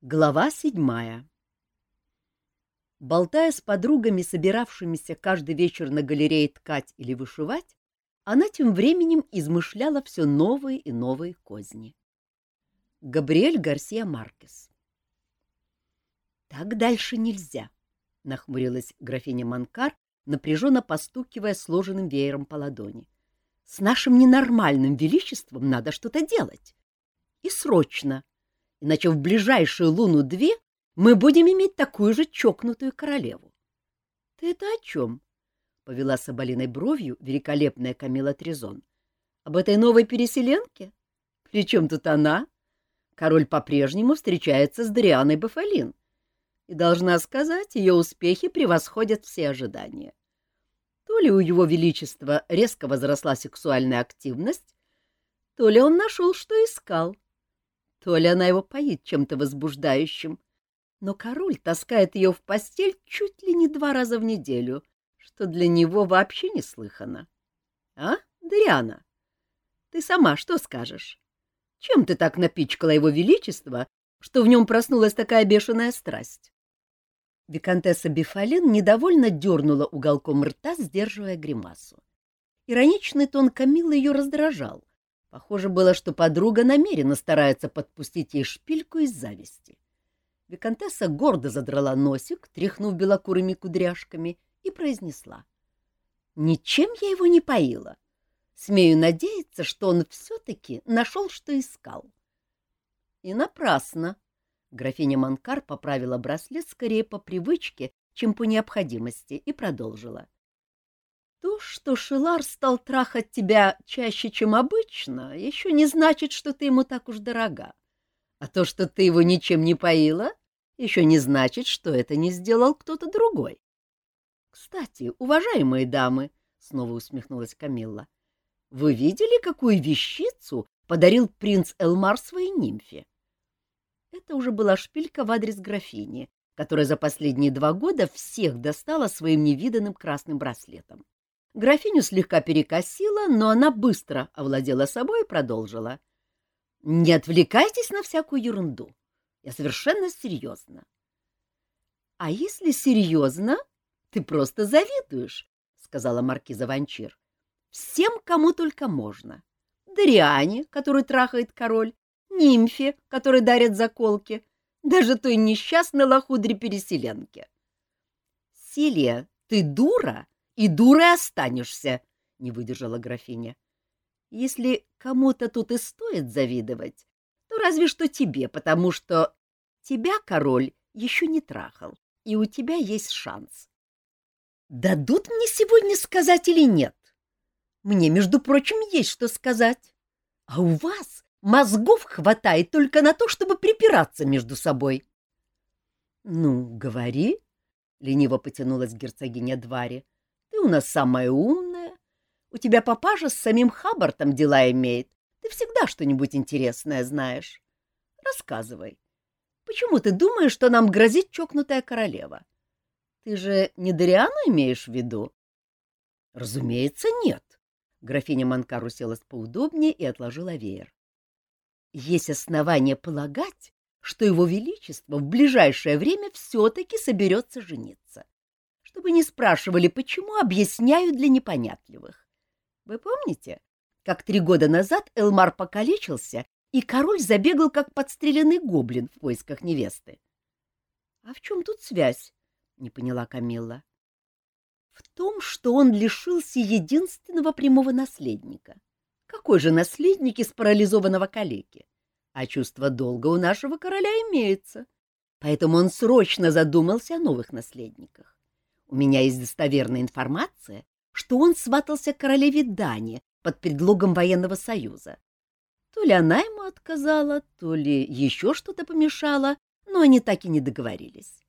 Глава седьмая Болтая с подругами, собиравшимися каждый вечер на галерее ткать или вышивать, она тем временем измышляла все новые и новые козни. Габриэль Гарсия Маркес «Так дальше нельзя», — нахмурилась графиня Манкар, напряженно постукивая сложенным веером по ладони. «С нашим ненормальным величеством надо что-то делать. И срочно!» Иначе в ближайшую луну-две мы будем иметь такую же чокнутую королеву. — Ты это о чем? — повела соболиной бровью великолепная Камила Трезон. — Об этой новой переселенке? При чем тут она? Король по-прежнему встречается с Дарианой Бафалин, и, должна сказать, ее успехи превосходят все ожидания. То ли у его величества резко возросла сексуальная активность, то ли он нашел, что искал — то ли она его поит чем-то возбуждающим, но король таскает ее в постель чуть ли не два раза в неделю, что для него вообще неслыханно. А, Дариана, ты сама что скажешь? Чем ты так напичкала его величество, что в нем проснулась такая бешеная страсть? Викантесса Бифалин недовольно дернула уголком рта, сдерживая гримасу. Ироничный тон Камилы ее раздражал, Похоже было, что подруга намеренно старается подпустить ей шпильку из зависти. Викантесса гордо задрала носик, тряхнув белокурыми кудряшками, и произнесла. — Ничем я его не поила. Смею надеяться, что он все-таки нашел, что искал. И напрасно. Графиня Манкар поправила браслет скорее по привычке, чем по необходимости, и продолжила. — то, что Шилар стал трахать тебя чаще, чем обычно, еще не значит, что ты ему так уж дорога. А то, что ты его ничем не поила, еще не значит, что это не сделал кто-то другой. Кстати, уважаемые дамы, — снова усмехнулась Камилла, — вы видели, какую вещицу подарил принц Элмар своей нимфе? Это уже была шпилька в адрес графини, которая за последние два года всех достала своим невиданным красным браслетом. Графиню слегка перекосила, но она быстро овладела собой и продолжила. — Не отвлекайтесь на всякую ерунду. Я совершенно серьезно. — А если серьезно, ты просто завидуешь, — сказала маркиза Ванчир. — Всем, кому только можно. Дариане, который трахает король, нимфе, которой дарят заколки, даже той несчастной лохудре-переселенке. — Силия, ты дура? — и дурой останешься, — не выдержала графиня. — Если кому-то тут и стоит завидовать, то разве что тебе, потому что тебя король еще не трахал, и у тебя есть шанс. Дадут мне сегодня сказать или нет? Мне, между прочим, есть что сказать. А у вас мозгов хватает только на то, чтобы припираться между собой. — Ну, говори, — лениво потянулась герцогиня Двари. — ты у нас самая умная. У тебя папаша с самим Хаббартом дела имеет. Ты всегда что-нибудь интересное знаешь. Рассказывай. Почему ты думаешь, что нам грозит чокнутая королева? Ты же не Дариану имеешь в виду? — Разумеется, нет. Графиня Манкар уселась поудобнее и отложила веер. Есть основания полагать, что его величество в ближайшее время все-таки соберется жениться чтобы не спрашивали, почему объясняю для непонятливых. Вы помните, как три года назад Элмар покалечился, и король забегал, как подстреленный гоблин в поисках невесты? — А в чем тут связь? — не поняла Камилла. — В том, что он лишился единственного прямого наследника. Какой же наследник из парализованного калеки? А чувство долга у нашего короля имеется, поэтому он срочно задумался о новых наследниках. У меня есть достоверная информация, что он сватался королеве Дани под предлогом военного союза. То ли она ему отказала, то ли еще что-то помешало, но они так и не договорились.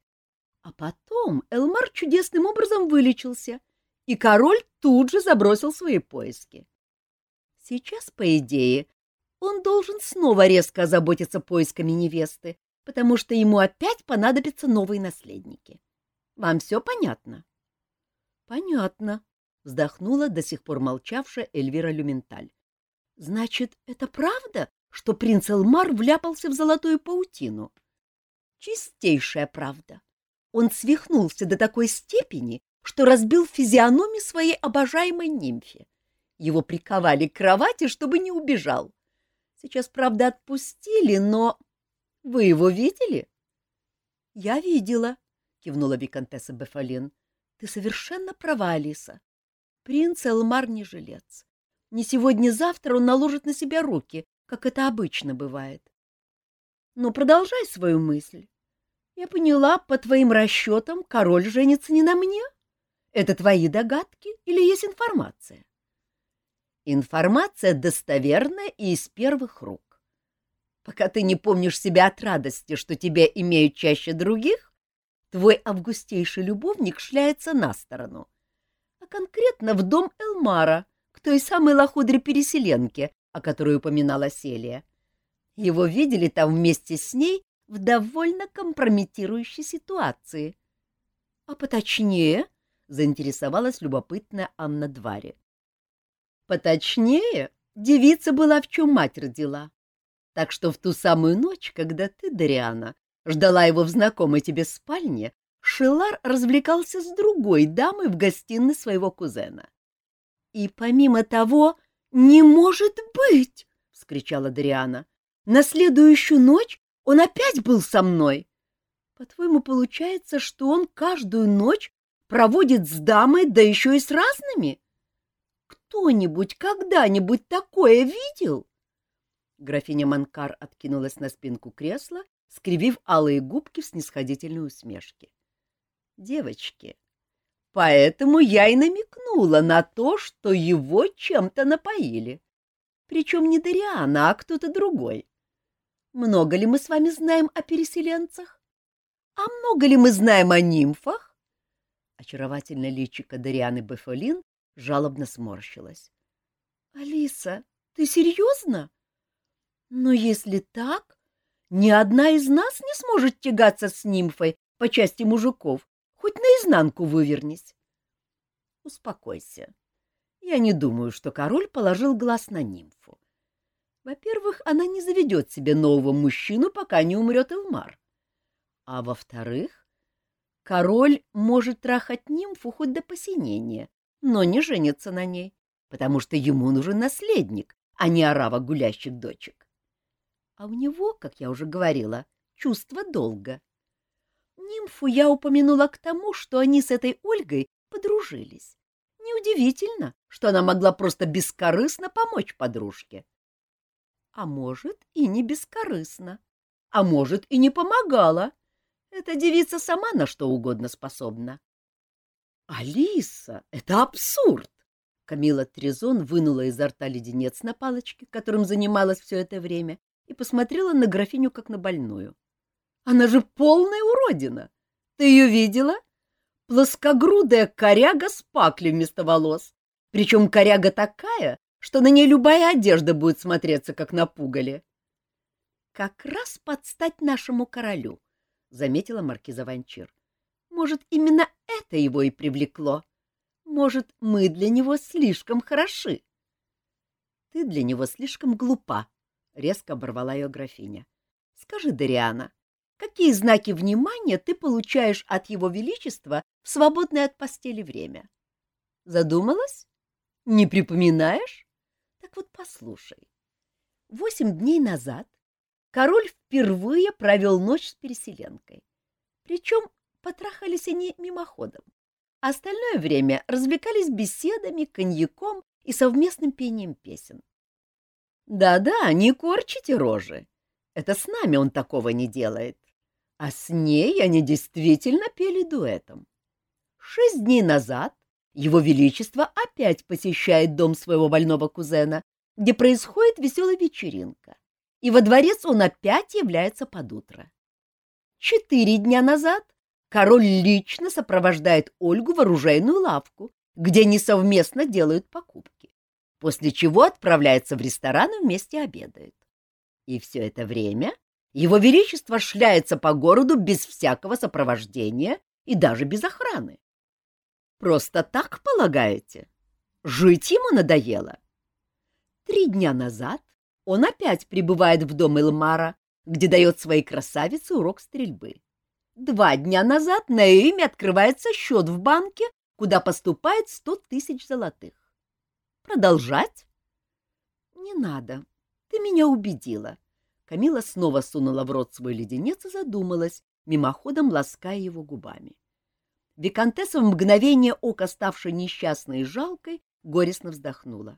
А потом Элмар чудесным образом вылечился, и король тут же забросил свои поиски. Сейчас, по идее, он должен снова резко озаботиться поисками невесты, потому что ему опять понадобятся новые наследники. Вам все понятно? — Понятно, — вздохнула до сих пор молчавшая Эльвира Люменталь. — Значит, это правда, что принц Элмар вляпался в золотую паутину? Чистейшая правда. Он свихнулся до такой степени, что разбил физиономию своей обожаемой нимфе. Его приковали к кровати, чтобы не убежал. Сейчас, правда, отпустили, но... Вы его видели? — Я видела, — кивнула виконтесса Бефалин. — Ты совершенно права, Алиса. Принц Элмар не жилец. Не сегодня-завтра он наложит на себя руки, как это обычно бывает. Но продолжай свою мысль. Я поняла, по твоим расчетам, король женится не на мне? Это твои догадки или есть информация? Информация достоверная и из первых рук. Пока ты не помнишь себя от радости, что тебя имеют чаще других, твой августейший любовник шляется на сторону, а конкретно в дом Элмара, к той самой лохудре-переселенке, о которой упоминала Селия. Его видели там вместе с ней в довольно компрометирующей ситуации. — А поточнее? — заинтересовалась любопытная Анна Двари. — Поточнее, девица была в чем мать родила. Так что в ту самую ночь, когда ты, Дариана, ждала его в знакомой тебе спальне, Шилар развлекался с другой дамой в гостиной своего кузена. И помимо того, не может быть! — вскричала Дариана. На следующую ночь он опять был со мной. По-твоему, получается, что он каждую ночь проводит с дамой, да еще и с разными? Кто-нибудь когда-нибудь такое видел? Графиня Манкар откинулась на спинку кресла, скривив алые губки в снисходительной усмешке. Девочки, Поэтому я и намекнула на то, что его чем-то напоили. Причем не Дариана, а кто-то другой. Много ли мы с вами знаем о переселенцах? А много ли мы знаем о нимфах? Очаровательное личико Дарианы Бефолин жалобно сморщилась. — Алиса, ты серьезно? Но если так, ни одна из нас не сможет тягаться с нимфой по части мужиков, Хоть наизнанку вывернись. Успокойся. Я не думаю, что король положил глаз на нимфу. Во-первых, она не заведет себе нового мужчину, пока не умрет Элмар. А во-вторых, король может трахать нимфу хоть до посинения, но не женится на ней, потому что ему нужен наследник, а не орава гулящих дочек. А у него, как я уже говорила, чувство долга. Нимфу я упомянула к тому, что они с этой Ольгой подружились. Неудивительно, что она могла просто бескорыстно помочь подружке. А может, и не бескорыстно. А может, и не помогала. Эта девица сама на что угодно способна. «Алиса, это абсурд!» Камила Трезон вынула изо рта леденец на палочке, которым занималась все это время, и посмотрела на графиню как на больную. Она же полная уродина. Ты ее видела? Плоскогрудая коряга с паклей вместо волос. Причем коряга такая, что на ней любая одежда будет смотреться, как на пугале. — Как раз подстать нашему королю, — заметила маркиза Ванчир. — Может, именно это его и привлекло? Может, мы для него слишком хороши? — Ты для него слишком глупа, — резко оборвала ее графиня. — Скажи, Дариана, какие знаки внимания ты получаешь от его величества в свободное от постели время. Задумалась? Не припоминаешь? Так вот послушай. Восемь дней назад король впервые провел ночь с переселенкой. Причем потрахались они мимоходом. Остальное время развлекались беседами, коньяком и совместным пением песен. Да-да, не корчите рожи. Это с нами он такого не делает. А с ней они действительно пели дуэтом. Шесть дней назад его Величество опять посещает дом своего больного кузена, где происходит веселая вечеринка, и во дворец он опять является под утро. Четыре дня назад король лично сопровождает Ольгу в оружейную лавку, где они совместно делают покупки, после чего отправляется в ресторан и вместе обедают. И все это время его Величество шляется по городу без всякого сопровождения и даже без охраны. Просто так полагаете? Жить ему надоело. Три дня назад он опять прибывает в дом Элмара, где дает своей красавице урок стрельбы. Два дня назад на имя открывается счет в банке, куда поступает сто тысяч золотых. Продолжать? Не надо. Ты меня убедила. Камила снова сунула в рот свой леденец и задумалась, мимоходом лаская его губами. Викантесса в мгновение ока, ставшая несчастной и жалкой, горестно вздохнула.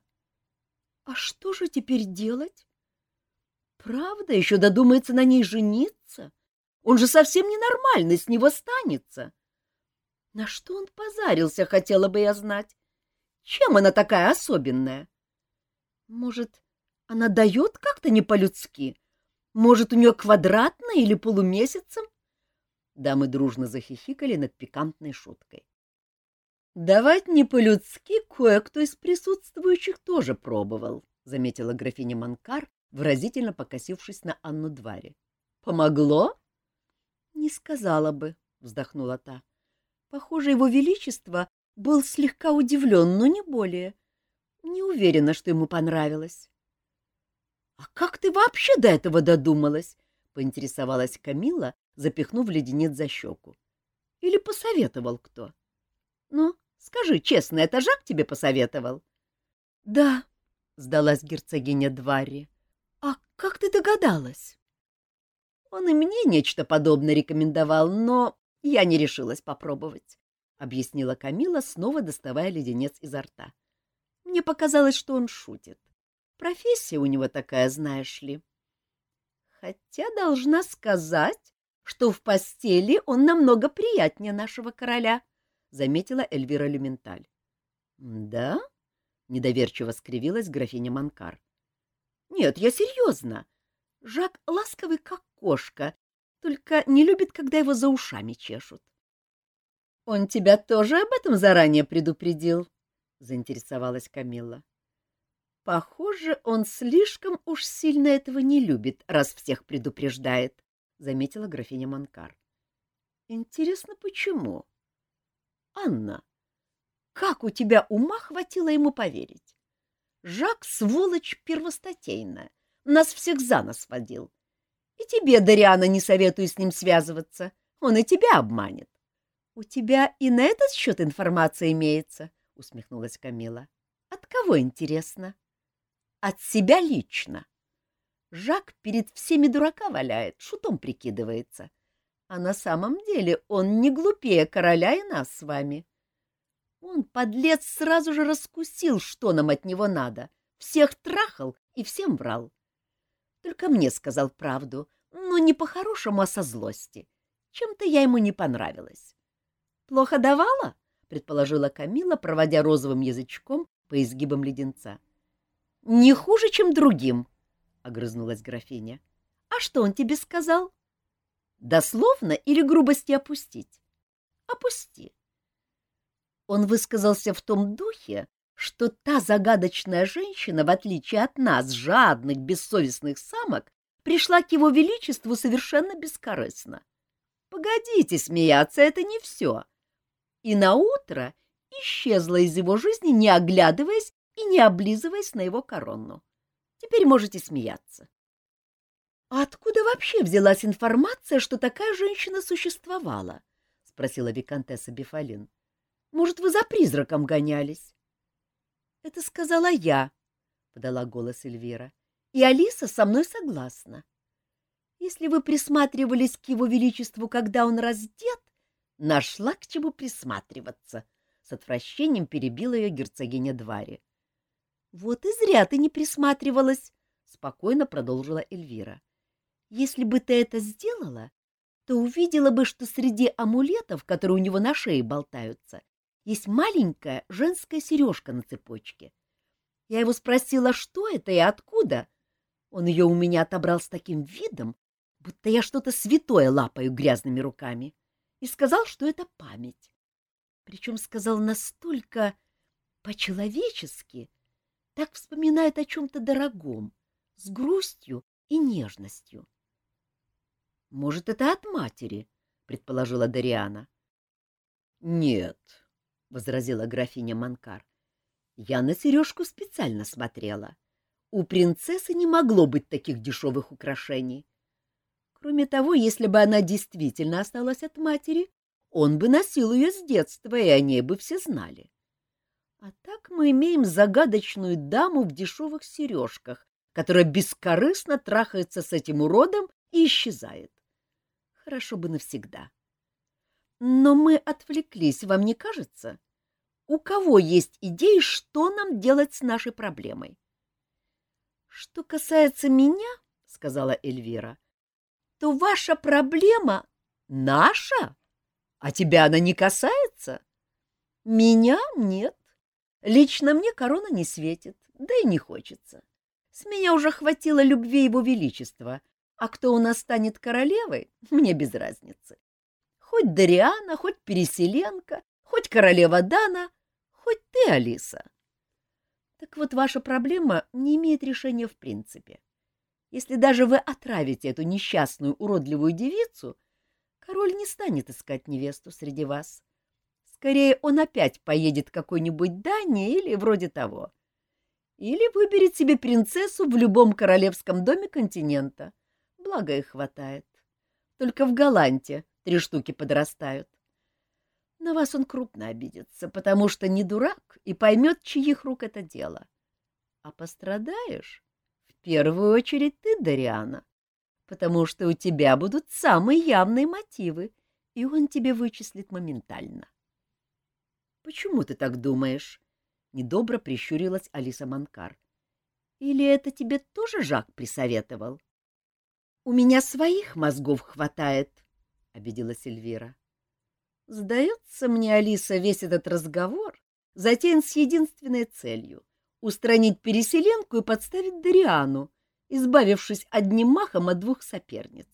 — А что же теперь делать? Правда, еще додумается на ней жениться? Он же совсем ненормальный, с него станется. На что он позарился, хотела бы я знать. Чем она такая особенная? Может, она дает как-то не по-людски? Может, у нее квадратно или полумесяцем? Дамы дружно захихикали над пикантной шуткой. Давать не по-людски кое-кто из присутствующих тоже пробовал, заметила графиня Манкар, выразительно покосившись на Анну Дваре. Помогло? Не сказала бы, вздохнула та. Похоже, его величество был слегка удивлен, но не более. Не уверена, что ему понравилось. — А как ты вообще до этого додумалась? — поинтересовалась Камила, запихнув леденец за щеку. — Или посоветовал кто? — Ну, скажи честно, это Жак тебе посоветовал? — Да, — сдалась герцогиня Дварри. — А как ты догадалась? — Он и мне нечто подобное рекомендовал, но я не решилась попробовать, — объяснила Камила, снова доставая леденец изо рта. Мне показалось, что он шутит. Профессия у него такая, знаешь ли. Хотя должна сказать, что в постели он намного приятнее нашего короля, — заметила Эльвира Люменталь. — Да? — недоверчиво скривилась графиня Манкар. — Нет, я серьезно. Жак ласковый, как кошка, только не любит, когда его за ушами чешут. — Он тебя тоже об этом заранее предупредил? — заинтересовалась Камилла. — Похоже, он слишком уж сильно этого не любит, раз всех предупреждает, — заметила графиня Манкар. — Интересно, почему? — Анна, как у тебя ума хватило ему поверить? Жак — сволочь первостатейная, нас всех за нос водил. И тебе, Дариана, не советую с ним связываться. Он и тебя обманет. — У тебя и на этот счет информация имеется, — усмехнулась Камила. — От кого, интересно? — От себя лично. Жак перед всеми дурака валяет, шутом прикидывается. А на самом деле он не глупее короля и нас с вами. Он, подлец, сразу же раскусил, что нам от него надо. Всех трахал и всем врал. Только мне сказал правду, но не по-хорошему, а со злости. Чем-то я ему не понравилась. — Плохо давала? — предположила Камила, проводя розовым язычком по изгибам леденца. — Не хуже, чем другим, — огрызнулась графиня. — А что он тебе сказал? — Дословно или грубости опустить? — Опусти. Он высказался в том духе, что та загадочная женщина, в отличие от нас, жадных, бессовестных самок, пришла к его величеству совершенно бескорыстно. Погодите смеяться, это не все. И на утро исчезла из его жизни, не оглядываясь и не облизываясь на его корону. Теперь можете смеяться. — А откуда вообще взялась информация, что такая женщина существовала? — спросила виконтесса Бефалин. — Может, вы за призраком гонялись? — Это сказала я, — подала голос Эльвира. — И Алиса со мной согласна. Если вы присматривались к его величеству, когда он раздет, нашла к чему присматриваться. С отвращением перебила ее герцогиня Двари. — Вот и зря ты не присматривалась, — спокойно продолжила Эльвира. — Если бы ты это сделала, то увидела бы, что среди амулетов, которые у него на шее болтаются, есть маленькая женская сережка на цепочке. Я его спросила, что это и откуда. Он ее у меня отобрал с таким видом, будто я что-то святое лапаю грязными руками, и сказал, что это память. Причем сказал настолько по-человечески, так вспоминает о чем-то дорогом, с грустью и нежностью. — Может, это от матери, — предположила Дариана. — Нет, — возразила графиня Манкар. — Я на сережку специально смотрела. У принцессы не могло быть таких дешевых украшений. Кроме того, если бы она действительно осталась от матери, он бы носил ее с детства, и о ней бы все знали. А так мы имеем загадочную даму в дешевых сережках, которая бескорыстно трахается с этим уродом и исчезает. Хорошо бы навсегда. Но мы отвлеклись, вам не кажется? У кого есть идеи, что нам делать с нашей проблемой? — Что касается меня, — сказала Эльвира, — то ваша проблема наша, а тебя она не касается? Меня нет. Лично мне корона не светит, да и не хочется. С меня уже хватило любви его величества, а кто у нас станет королевой, мне без разницы. Хоть Дариана, хоть Переселенка, хоть королева Дана, хоть ты, Алиса. Так вот, ваша проблема не имеет решения в принципе. Если даже вы отравите эту несчастную уродливую девицу, король не станет искать невесту среди вас. Скорее, он опять поедет к какой-нибудь Дании или вроде того. Или выберет себе принцессу в любом королевском доме континента. Благо их хватает. Только в Галанте три штуки подрастают. На вас он крупно обидится, потому что не дурак и поймет, чьих рук это дело. А пострадаешь в первую очередь ты, Дариана, потому что у тебя будут самые явные мотивы, и он тебе вычислит моментально. — Почему ты так думаешь? — недобро прищурилась Алиса Манкар. — Или это тебе тоже Жак присоветовал? — У меня своих мозгов хватает, — обиделась Эльвира. Сдается мне, Алиса, весь этот разговор затеян с единственной целью — устранить переселенку и подставить Дариану, избавившись одним махом от двух соперниц.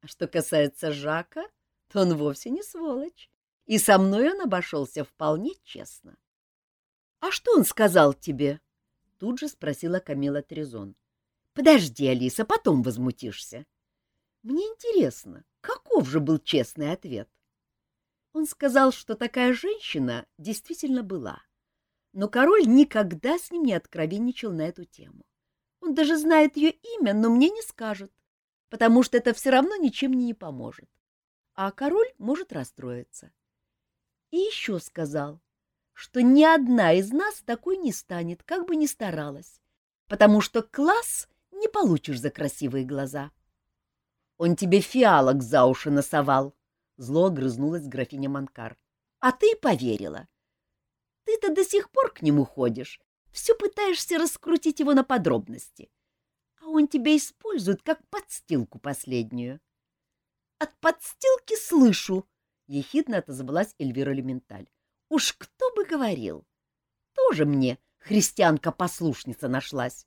А что касается Жака, то он вовсе не сволочь, и со мной он обошелся вполне честно. — А что он сказал тебе? — тут же спросила Камила Трезон. — Подожди, Алиса, потом возмутишься. Мне интересно, каков же был честный ответ? Он сказал, что такая женщина действительно была, но король никогда с ним не откровенничал на эту тему. Он даже знает ее имя, но мне не скажет, потому что это все равно ничем мне не поможет. А король может расстроиться. И еще сказал, что ни одна из нас такой не станет, как бы ни старалась, потому что класс не получишь за красивые глаза. Он тебе фиалок за уши носовал, Зло огрызнулась графиня Манкар. — А ты поверила. Ты-то до сих пор к нему ходишь, все пытаешься раскрутить его на подробности. А он тебя использует как подстилку последнюю. — От подстилки слышу, — ехидно отозвалась Эльвира Элементаль. — Уж кто бы говорил. Тоже мне христианка-послушница нашлась.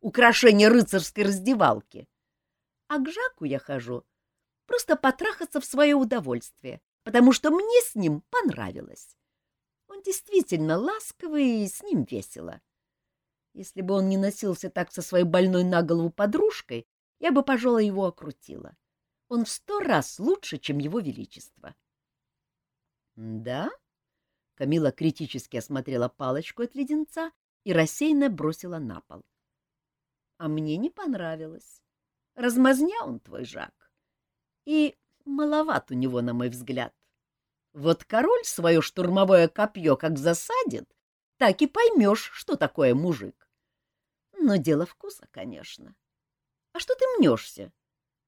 Украшение рыцарской раздевалки. А к Жаку я хожу просто потрахаться в свое удовольствие, потому что мне с ним понравилось. Действительно ласковый и с ним весело. Если бы он не носился так со своей больной на голову подружкой, я бы, пожалуй, его окрутила. Он в сто раз лучше, чем его величество. — Да? — Камила критически осмотрела палочку от леденца и рассеянно бросила на пол. — А мне не понравилось. Размазня он твой Жак. И маловат у него, на мой взгляд. Вот король свое штурмовое копье как засадит, так и поймешь, что такое мужик. Но дело вкуса, конечно. А что ты мнешься?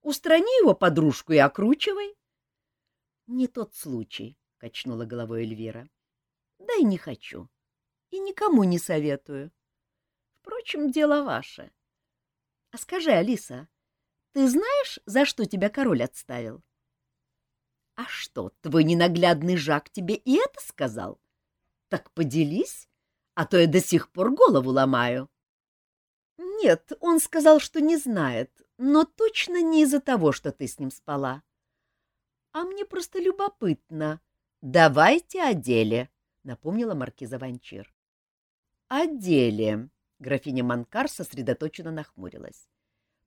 Устрани его подружку и окручивай. — Не тот случай, — качнула головой Эльвира. — Да и не хочу. И никому не советую. Впрочем, дело ваше. А скажи, Алиса, ты знаешь, за что тебя король отставил? — А что, твой ненаглядный Жак тебе и это сказал? Так поделись, а то я до сих пор голову ломаю. — Нет, он сказал, что не знает, но точно не из-за того, что ты с ним спала. — А мне просто любопытно. — Давайте о деле, — напомнила маркиза Ванчир. — О деле, — графиня Манкар сосредоточенно нахмурилась.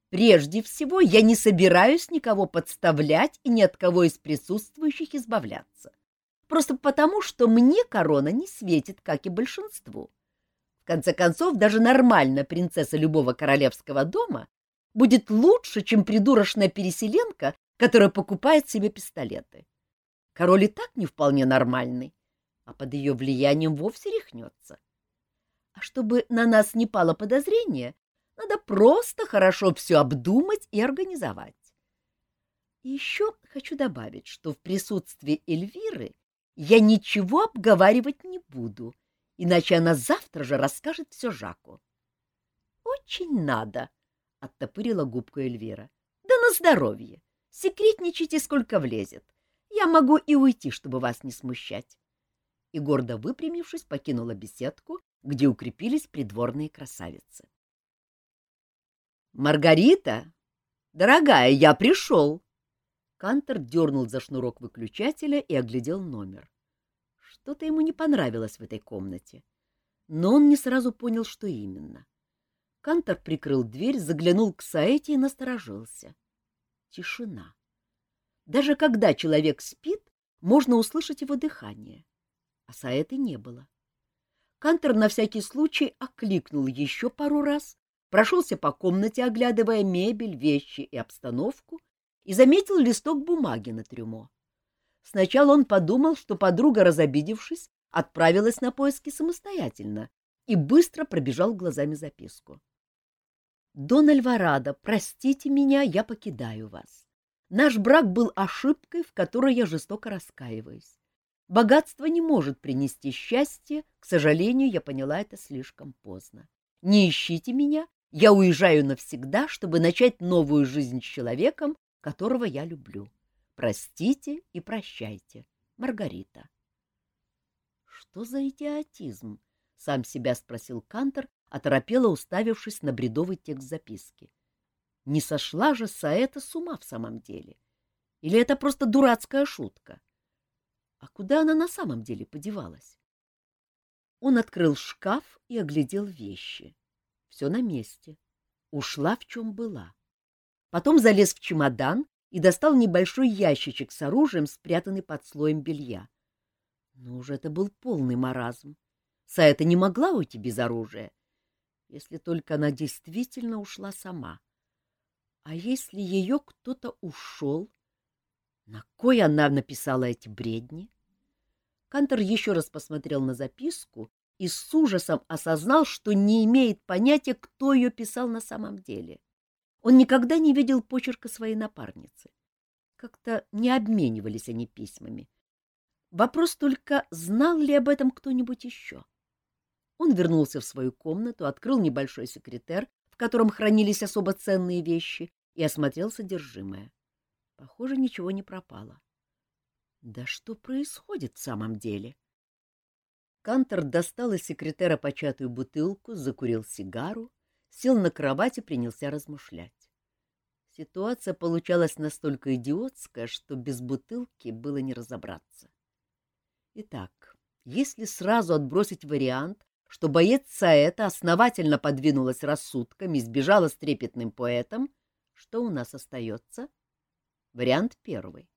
Прежде всего, я не собираюсь никого подставлять и ни от кого из присутствующих избавляться. Просто потому, что мне корона не светит, как и большинству. В конце концов, даже нормальная принцесса любого королевского дома будет лучше, чем придурочная переселенка, которая покупает себе пистолеты. Король и так не вполне нормальный, а под ее влиянием вовсе рехнется. А чтобы на нас не пало подозрение, надо просто хорошо все обдумать и организовать. Еще хочу добавить, что в присутствии Эльвиры я ничего обговаривать не буду, иначе она завтра же расскажет все Жаку. — Очень надо, — оттопырила губку Эльвира. — Да на здоровье. Секретничайте, сколько влезет. Я могу и уйти, чтобы вас не смущать. И, гордо выпрямившись, покинула беседку, где укрепились придворные красавицы. «Маргарита! Дорогая, я пришел!» Кантор дернул за шнурок выключателя и оглядел номер. Что-то ему не понравилось в этой комнате, но он не сразу понял, что именно. Кантор прикрыл дверь, заглянул к Саэте и насторожился. Тишина. Даже когда человек спит, можно услышать его дыхание. А Саэты не было. Кантор на всякий случай окликнул еще пару раз, прошелся по комнате, оглядывая мебель, вещи и обстановку, и заметил листок бумаги на трюмо. Сначала он подумал, что подруга, разобидевшись, отправилась на поиски самостоятельно и быстро пробежал глазами записку. «Дон Альварадо, простите меня, я покидаю вас. Наш брак был ошибкой, в которой я жестоко раскаиваюсь. Богатство не может принести счастье, к сожалению, я поняла это слишком поздно. Не ищите меня, я уезжаю навсегда, чтобы начать новую жизнь с человеком, которого я люблю. Простите и прощайте. Маргарита. Что за идиотизм? Сам себя спросил Кантор, оторопело уставившись на бредовый текст записки. Не сошла же Саэта с ума в самом деле? Или это просто дурацкая шутка? А куда она на самом деле подевалась? Он открыл шкаф и оглядел вещи. Все на месте. Ушла в чем была. Потом залез в чемодан и достал небольшой ящичек с оружием, спрятанный под слоем белья. Но уже это был полный маразм. Саэта не могла уйти без оружия, если только она действительно ушла сама. А если ее кто-то ушел? На кой она написала эти бредни? Кантор еще раз посмотрел на записку и с ужасом осознал, что не имеет понятия, кто ее писал на самом деле. Он никогда не видел почерка своей напарницы. Как-то не обменивались они письмами. Вопрос только, знал ли об этом кто-нибудь еще. Он вернулся в свою комнату, открыл небольшой секретер, в котором хранились особо ценные вещи, и осмотрел содержимое. Похоже, ничего не пропало. Да что происходит в самом деле? Кантор достал из секретера початую бутылку, закурил сигару сел на кровать и принялся размышлять. Ситуация получалась настолько идиотская, что без бутылки было не разобраться. Итак, если сразу отбросить вариант, что боец Саэта основательно подвинулась рассудками и сбежала с трепетным поэтом, что у нас остается? Вариант первый.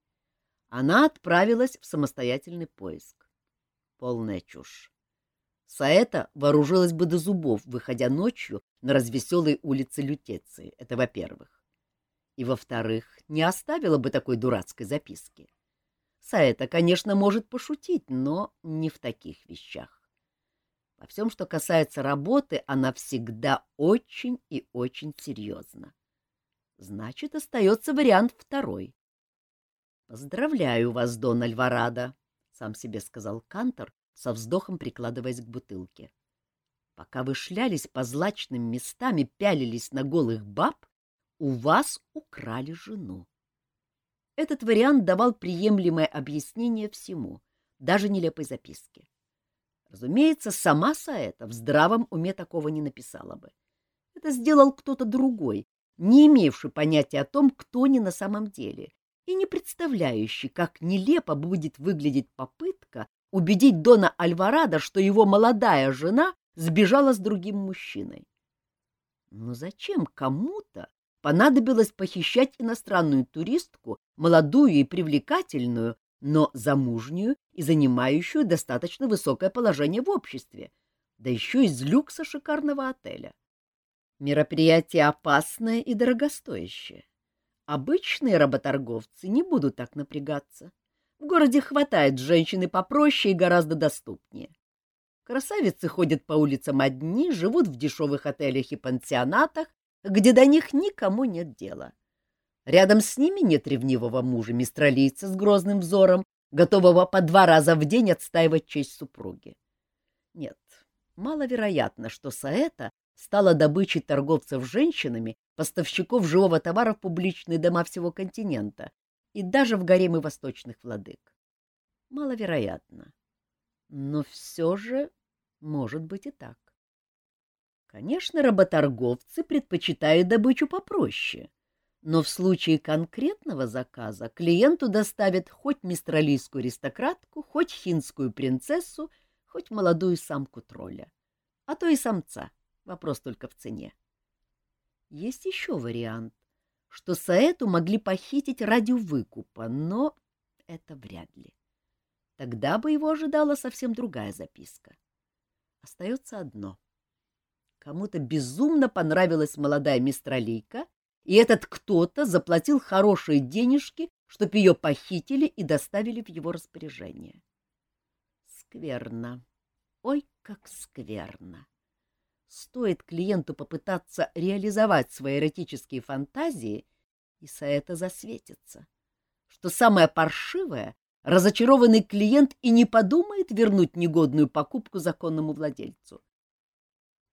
Она отправилась в самостоятельный поиск. Полная чушь. Саэта вооружилась бы до зубов, выходя ночью на развеселой улице Лютеции, это во-первых. И, во-вторых, не оставила бы такой дурацкой записки. Саэта, конечно, может пошутить, но не в таких вещах. Во всем, что касается работы, она всегда очень и очень серьезна. Значит, остается вариант второй. «Поздравляю вас, Дон Альварадо», — сам себе сказал Кантор, со вздохом прикладываясь к бутылке. Пока вы шлялись по злачным местам и пялились на голых баб, у вас украли жену. Этот вариант давал приемлемое объяснение всему, даже нелепой записке. Разумеется, сама Саэта в здравом уме такого не написала бы. Это сделал кто-то другой, не имевший понятия о том, кто они на самом деле, и не представляющий, как нелепо будет выглядеть попытка убедить Дона Альварадо, что его молодая жена сбежала с другим мужчиной. Но зачем кому-то понадобилось похищать иностранную туристку, молодую и привлекательную, но замужнюю и занимающую достаточно высокое положение в обществе, да еще из люкса шикарного отеля? Мероприятие опасное и дорогостоящее. Обычные работорговцы не будут так напрягаться. В городе хватает женщины попроще и гораздо доступнее. Красавицы ходят по улицам одни, живут в дешевых отелях и пансионатах, где до них никому нет дела. Рядом с ними нет ревнивого мужа мистралийца с грозным взором, готового по два раза в день отстаивать честь супруги. Нет, маловероятно, что Саэта стала добычей торговцев женщинами, поставщиков живого товара в публичные дома всего континента и даже в гаремы восточных владык. Маловероятно. Но все же может быть и так. Конечно, работорговцы предпочитают добычу попроще, но в случае конкретного заказа клиенту доставят хоть мистралийскую аристократку, хоть хинскую принцессу, хоть молодую самку тролля, а то и самца. Вопрос только в цене. Есть еще вариант, что Саэту могли похитить ради выкупа, но это вряд ли. Тогда бы его ожидала совсем другая записка. Остается одно. Кому-то безумно понравилась молодая мистралийка, и этот кто-то заплатил хорошие денежки, чтоб ее похитили и доставили в его распоряжение. Скверно. Ой, как скверно. Стоит клиенту попытаться реализовать свои эротические фантазии, и Саэта засветится. Что самое паршивое, разочарованный клиент и не подумает вернуть негодную покупку законному владельцу.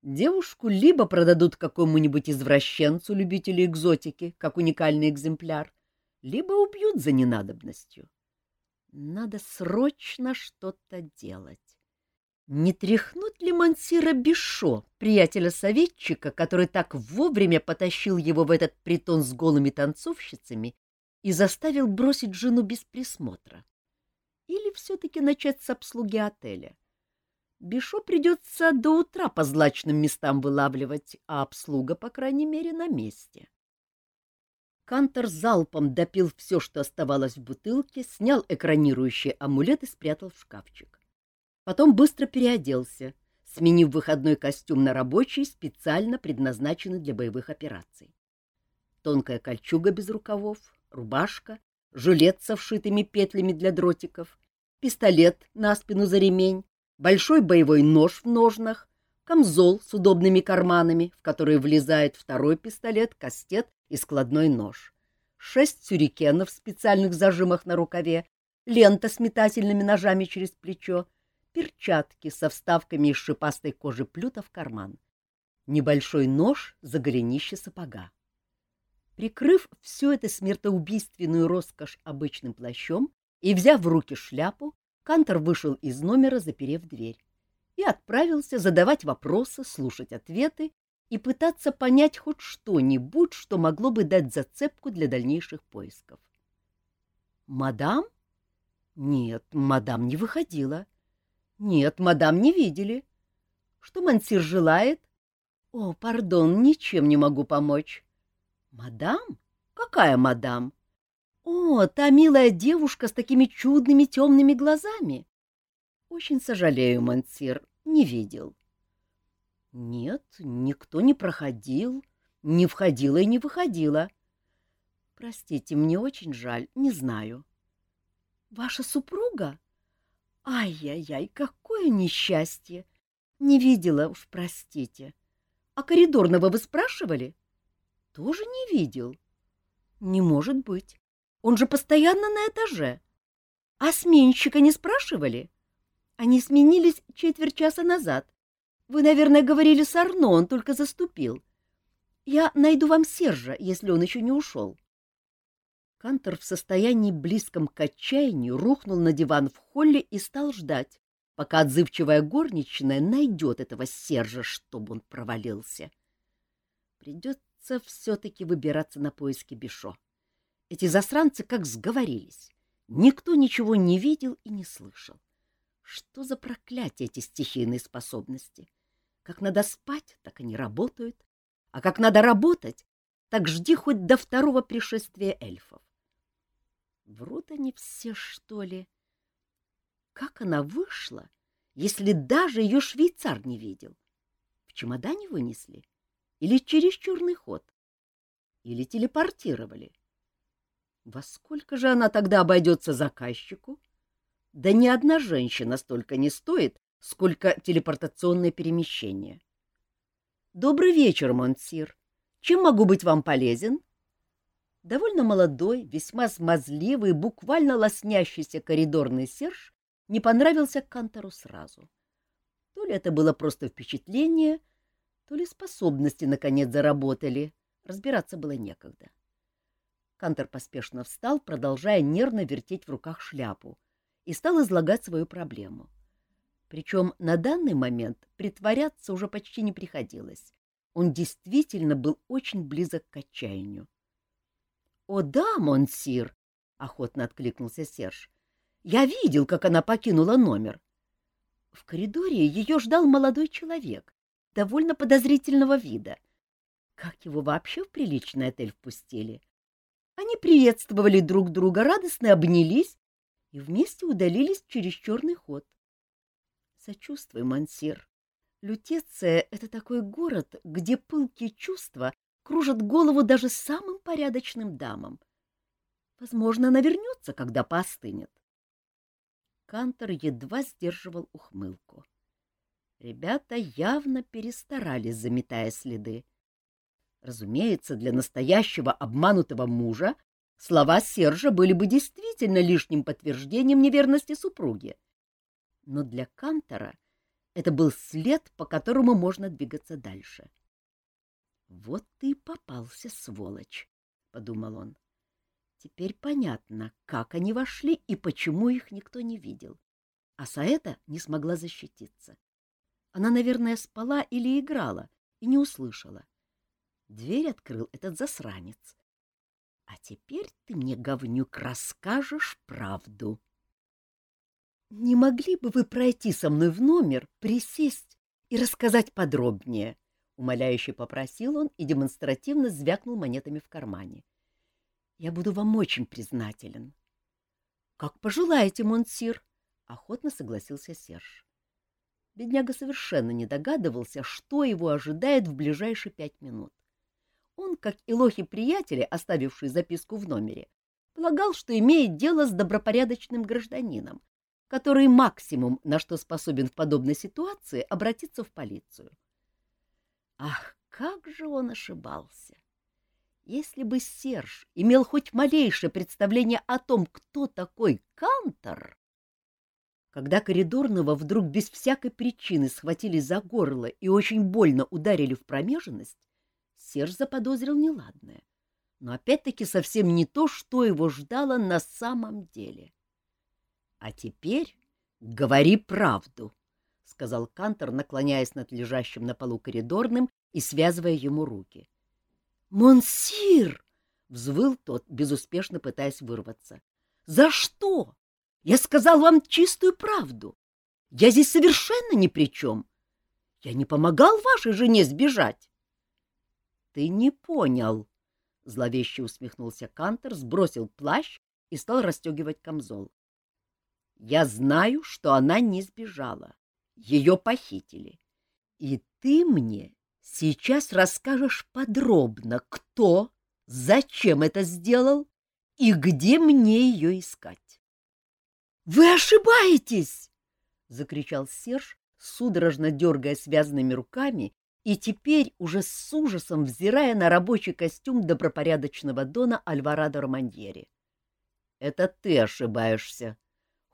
Девушку либо продадут какому-нибудь извращенцу, любителю экзотики, как уникальный экземпляр, либо убьют за ненадобностью. Надо срочно что-то делать. Не тряхнуть ли Мансира Бишо, приятеля-советчика, который так вовремя потащил его в этот притон с голыми танцовщицами и заставил бросить жену без присмотра? Или все-таки начать с обслуги отеля? Бишо придется до утра по злачным местам вылавливать, а обслуга, по крайней мере, на месте. Кантор залпом допил все, что оставалось в бутылке, снял экранирующий амулет и спрятал в шкафчик. Потом быстро переоделся, сменив выходной костюм на рабочий, специально предназначенный для боевых операций. Тонкая кольчуга без рукавов, рубашка, жилет со вшитыми петлями для дротиков, пистолет на спину за ремень, большой боевой нож в ножнах, камзол с удобными карманами, в которые влезает второй пистолет, кастет и складной нож, шесть сюрикенов в специальных зажимах на рукаве, лента с метательными ножами через плечо, перчатки со вставками из шипастой кожи плюта в карман, небольшой нож за голенище сапога. Прикрыв всю эту смертоубийственную роскошь обычным плащом и взяв в руки шляпу, Кантор вышел из номера, заперев дверь, и отправился задавать вопросы, слушать ответы и пытаться понять хоть что-нибудь, что могло бы дать зацепку для дальнейших поисков. «Мадам?» Нет, мадам не выходила. — Нет, мадам, не видели. — Что мансир желает? — О, пардон, ничем не могу помочь. — Мадам? Какая мадам? — О, та милая девушка с такими чудными темными глазами. — Очень сожалею, мансир, не видел. — Нет, никто не проходил, не входила и не выходила. — Простите, мне очень жаль, не знаю. — Ваша супруга? — Ай-яй-яй, какое несчастье! Не видела уж, простите. А коридорного вы спрашивали? Тоже не видел. Не может быть. Он же постоянно на этаже. А сменщика не спрашивали? Они сменились четверть часа назад. Вы, наверное, говорили с Арно, он только заступил. Я найду вам Сержа, если он еще не ушел. Кантор в состоянии близком к отчаянию рухнул на диван в холле и стал ждать, пока отзывчивая горничная найдет этого Сержа, чтобы он провалился. Придется все-таки выбираться на поиски Бишо. Эти засранцы как сговорились. Никто ничего не видел и не слышал. Что за проклятие эти стихийные способности? Как надо спать, так они работают. А как надо работать, так жди хоть до второго пришествия эльфов. Врут они все, что ли? Как она вышла, если даже ее швейцар не видел? В чемодане вынесли? Или через черный ход? Или телепортировали? Во сколько же она тогда обойдется заказчику? Да ни одна женщина столько не стоит, сколько телепортационное перемещение. Добрый вечер, Монсир. Чем могу быть вам полезен? Довольно молодой, весьма смазливый, буквально лоснящийся коридорный Серж не понравился Кантору сразу. То ли это было просто впечатление, то ли способности наконец заработали. Разбираться было некогда. Кантор поспешно встал, продолжая нервно вертеть в руках шляпу, и стал излагать свою проблему. Причем на данный момент притворяться уже почти не приходилось. Он действительно был очень близок к отчаянию. — О да, монсир! — охотно откликнулся Серж. — Я видел, как она покинула номер. В коридоре ее ждал молодой человек, довольно подозрительного вида. Как его вообще в приличный отель впустили? Они приветствовали друг друга, радостно обнялись и вместе удалились через черный ход. Сочувствуй, Мансир. Лютеция — это такой город, где пылкие чувства кружат голову даже самым порядочным дамам. Возможно, она вернется, когда поостынет. Кантор едва сдерживал ухмылку. Ребята явно перестарались, заметая следы. Разумеется, для настоящего обманутого мужа слова Сержа были бы действительно лишним подтверждением неверности супруги но для Кантора это был след, по которому можно двигаться дальше. «Вот ты и попался, сволочь!» — подумал он. «Теперь понятно, как они вошли и почему их никто не видел. А Саэта не смогла защититься. Она, наверное, спала или играла и не услышала. Дверь открыл этот засранец. А теперь ты мне, говнюк, расскажешь правду». «Не могли бы вы пройти со мной в номер, присесть и рассказать подробнее?» — умоляюще попросил он и демонстративно звякнул монетами в кармане. «Я буду вам очень признателен». «Как пожелаете, Монсир», — охотно согласился Серж. Бедняга совершенно не догадывался, что его ожидает в ближайшие пять минут. Он, как и лохи-приятели, оставившие записку в номере, полагал, что имеет дело с добропорядочным гражданином, который максимум, на что способен в подобной ситуации, обратиться в полицию. Ах, как же он ошибался! Если бы Серж имел хоть малейшее представление о том, кто такой Кантор, когда коридорного вдруг без всякой причины схватили за горло и очень больно ударили в промеженность, Серж заподозрил неладное. Но опять-таки совсем не то, что его ждало на самом деле. А теперь говори правду, — сказал Кантор, наклоняясь над лежащим на полу коридорным и связывая ему руки. — Монсир! — взвыл тот, безуспешно пытаясь вырваться. — За что? Я сказал вам чистую правду. Я здесь совершенно ни при чем. Я не помогал вашей жене сбежать. — Ты не понял, — зловеще усмехнулся Кантор, сбросил плащ и стал расстегивать камзол. Я знаю, что она не сбежала. Ее похитили. И ты мне сейчас расскажешь подробно, кто, зачем это сделал и где мне ее искать. — Вы ошибаетесь! — закричал Серж, судорожно дергая связанными руками и теперь уже с ужасом взирая на рабочий костюм добропорядочного Дона Альварадо Романьери. — Это ты ошибаешься,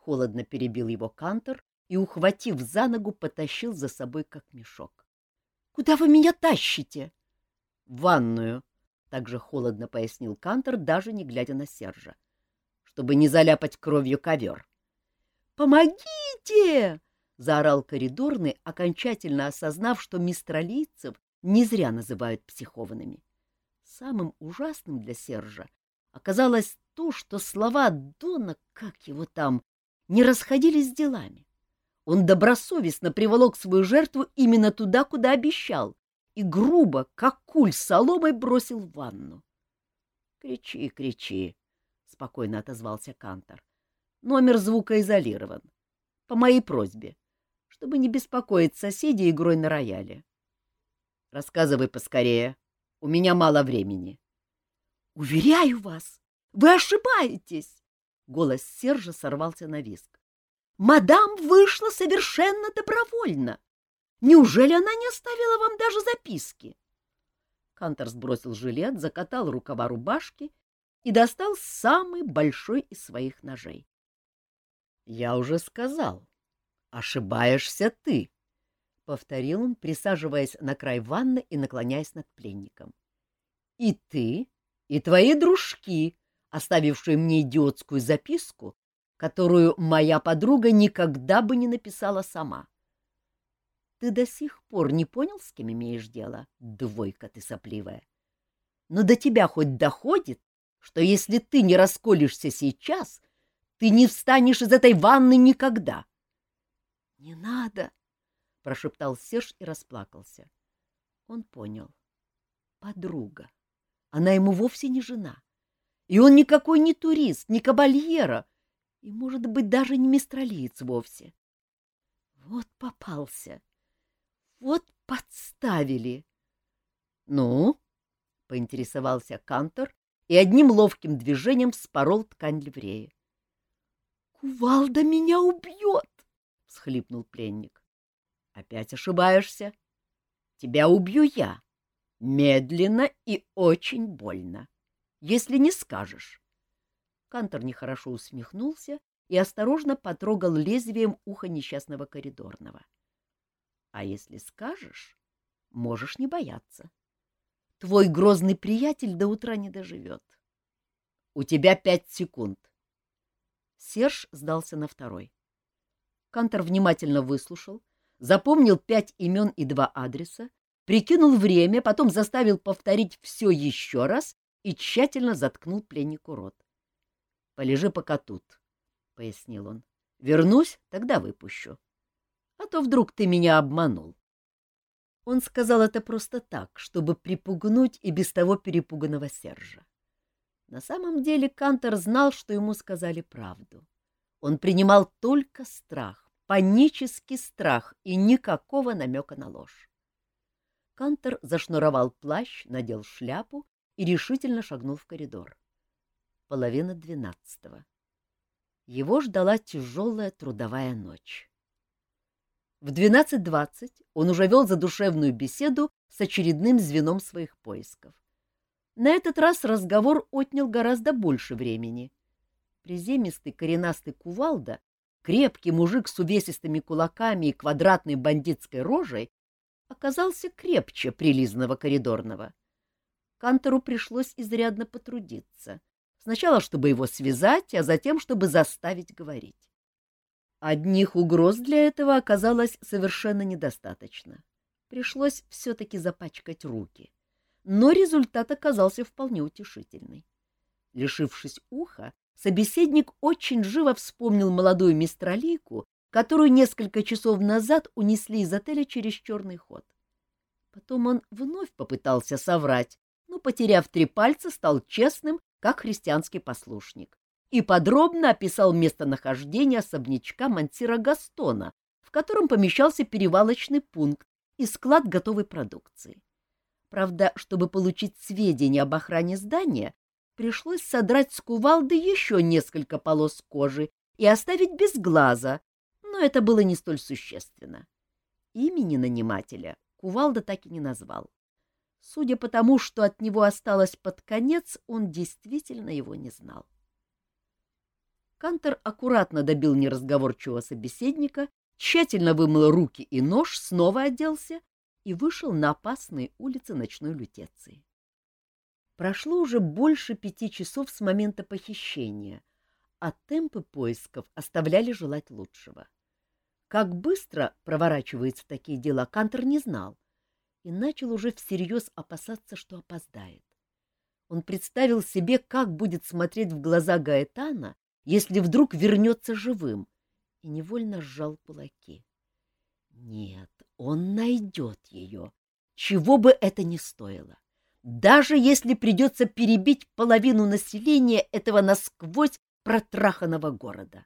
Холодно перебил его Кантор и, ухватив за ногу, потащил за собой как мешок. — Куда вы меня тащите? — В ванную, — также холодно пояснил Кантор, даже не глядя на Сержа, — чтобы не заляпать кровью ковер. — Помогите! — заорал коридорный, окончательно осознав, что мистралийцев не зря называют психованными. Самым ужасным для Сержа оказалось то, что слова Дона, как его там, не расходились с делами. Он добросовестно приволок свою жертву именно туда, куда обещал, и грубо, как куль с соломой, бросил в ванну. — Кричи, кричи, — спокойно отозвался Кантор. — Номер звука изолирован. По моей просьбе, чтобы не беспокоить соседей игрой на рояле. Рассказывай поскорее. У меня мало времени. — Уверяю вас, вы ошибаетесь! Голос Сержа сорвался на виск. Мадам вышла совершенно добровольно. Неужели она не оставила вам даже записки? Кантор сбросил жилет, закатал рукава рубашки и достал самый большой из своих ножей. — Я уже сказал. Ошибаешься ты, — повторил он, присаживаясь на край ванны и наклоняясь над пленником. — И ты, и твои дружки, оставившие мне идиотскую записку, которую моя подруга никогда бы не написала сама. Ты до сих пор не понял, с кем имеешь дело, двойка ты сопливая? Но до тебя хоть доходит, что если ты не расколешься сейчас, ты не встанешь из этой ванны никогда. — Не надо, — прошептал Серж и расплакался. Он понял. Подруга. Она ему вовсе не жена. И он никакой не турист, не кабальера, и, может быть, даже не мистралиец вовсе. Вот попался. Вот подставили. — Ну? — поинтересовался Кантор и одним ловким движением вспорол ткань ливрея. — Кувалда меня убьет! — всхлипнул пленник. Опять ошибаешься. Тебя убью я. Медленно и очень больно. Если не скажешь. Кантор нехорошо усмехнулся и осторожно потрогал лезвием ухо несчастного коридорного. А если скажешь, можешь не бояться. Твой грозный приятель до утра не доживет. У тебя пять секунд. Серж сдался на второй. Кантор внимательно выслушал, запомнил пять имен и два адреса, прикинул время, потом заставил повторить все еще раз и тщательно заткнул пленнику рот. — Полежи пока тут, — пояснил он. — Вернусь, тогда выпущу. А то вдруг ты меня обманул. Он сказал это просто так, чтобы припугнуть и без того перепуганного Сержа. На самом деле Кантор знал, что ему сказали правду. Он принимал только страх, панический страх и никакого намека на ложь. Кантер зашнуровал плащ, надел шляпу и решительно шагнул в коридор. Половина двенадцатого. Его ждала тяжелая трудовая ночь. В двенадцать двадцать он уже вел задушевную беседу с очередным звеном своих поисков. На этот раз разговор отнял гораздо больше времени. Приземистый коренастый кувалда крепкий мужик с увесистыми кулаками и квадратной бандитской рожей оказался крепче прилизанного коридорного. Кантору пришлось изрядно потрудиться. Сначала, чтобы его связать, а затем, чтобы заставить говорить. Одних угроз для этого оказалось совершенно недостаточно. Пришлось все-таки запачкать руки. Но результат оказался вполне утешительный. Лишившись уха, собеседник очень живо вспомнил молодую мистралийку, которую несколько часов назад унесли из отеля через черный ход. Потом он вновь попытался соврать, но, потеряв три пальца, стал честным, как христианский послушник, и подробно описал местонахождение особнячка Мансира Гастона, в котором помещался перевалочный пункт и склад готовой продукции. Правда, чтобы получить сведения об охране здания, пришлось содрать с кувалды еще несколько полос кожи и оставить без глаза, но это было не столь существенно. Имени нанимателя кувалда так и не назвал. Судя по тому, что от него осталось под конец, он действительно его не знал. Кантер аккуратно добил неразговорчивого собеседника, тщательно вымыл руки и нож, снова оделся и вышел на опасные улицы ночной лютеции. Прошло уже больше пяти часов с момента похищения, а темпы поисков оставляли желать лучшего. Как быстро проворачиваются такие дела, Кантер не знал и начал уже всерьез опасаться, что опоздает. Он представил себе, как будет смотреть в глаза Гаэтана, если вдруг вернется живым, и невольно сжал кулаки. Нет, он найдет ее, чего бы это ни стоило даже если придется перебить половину населения этого насквозь протраханного города.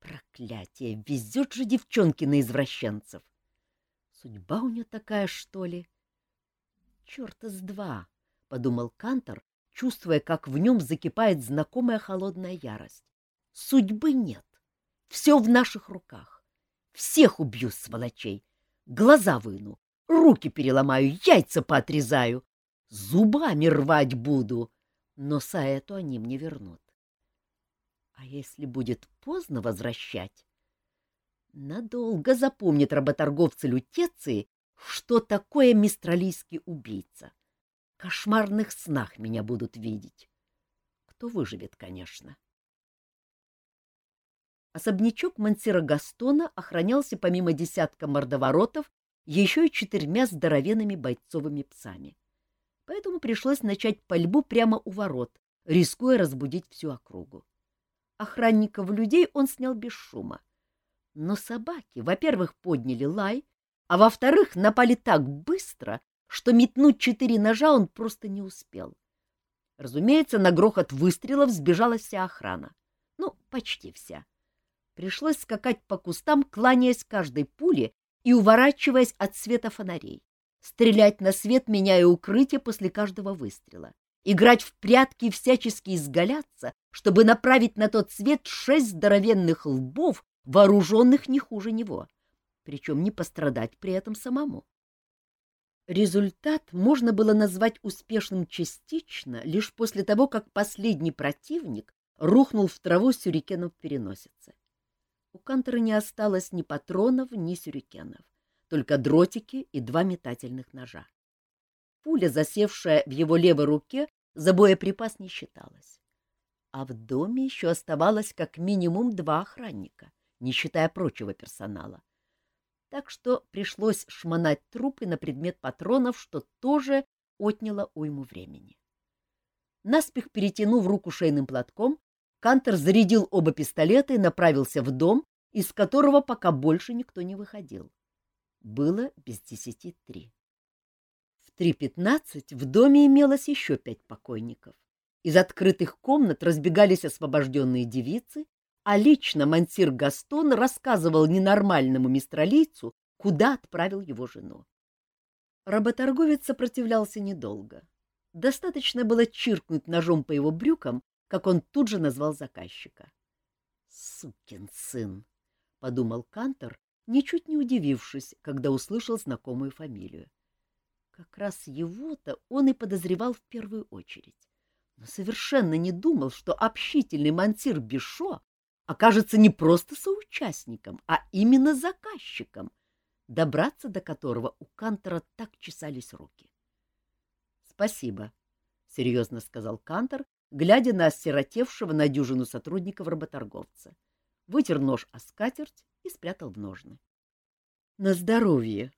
Проклятие! Везет же девчонки на извращенцев! Судьба у нее такая, что ли? Черта с два, — подумал Кантор, чувствуя, как в нем закипает знакомая холодная ярость. Судьбы нет. Все в наших руках. Всех убью, сволочей. Глаза выну, руки переломаю, яйца поотрезаю. Зубами рвать буду. Но Саэту они мне вернут. А если будет поздно возвращать? Надолго запомнит работорговцы Лютеции, что такое мистралийский убийца. Кошмарных снах меня будут видеть. Кто выживет, конечно. Особнячок Мансира Гастона охранялся помимо десятка мордоворотов еще и четырьмя здоровенными бойцовыми псами. Поэтому пришлось начать пальбу прямо у ворот, рискуя разбудить всю округу. Охранников людей он снял без шума. Но собаки, во-первых, подняли лай, а во-вторых, напали так быстро, что метнуть четыре ножа он просто не успел. Разумеется, на грохот выстрелов сбежала вся охрана. Ну, почти вся. Пришлось скакать по кустам, кланяясь каждой пуле и уворачиваясь от света фонарей. Стрелять на свет, меняя укрытие после каждого выстрела играть в прятки и всячески изгаляться, чтобы направить на тот свет шесть здоровенных лбов, вооруженных не хуже него, причем не пострадать при этом самому. Результат можно было назвать успешным частично лишь после того, как последний противник рухнул в траву сюрикеном в переносице. У Кантера не осталось ни патронов, ни сюрикенов, только дротики и два метательных ножа. Пуля, засевшая в его левой руке, за боеприпас не считалась. А в доме еще оставалось как минимум два охранника, не считая прочего персонала. Так что пришлось шмонать трупы на предмет патронов, что тоже отняло уйму времени. Наспех перетянув руку шейным платком, Кантер зарядил оба пистолета и направился в дом, из которого пока больше никто не выходил. Было без десяти три. 3.15 в доме имелось еще пять покойников. Из открытых комнат разбегались освобожденные девицы, а лично мансир Гастон рассказывал ненормальному мистралийцу, куда отправил его жену. Работорговец сопротивлялся недолго. Достаточно было чиркнуть ножом по его брюкам, как он тут же назвал заказчика. «Сукин сын!» — подумал Кантор, ничуть не удивившись, когда услышал знакомую фамилию. Как раз его-то он и подозревал в первую очередь, но совершенно не думал, что общительный мантир Бишо окажется не просто соучастником, а именно заказчиком, добраться до которого у Кантора так чесались руки. — Спасибо, — серьезно сказал Кантор, глядя на осиротевшего на дюжину сотрудников работорговца. Вытер нож о скатерть и спрятал в ножны. — На здоровье,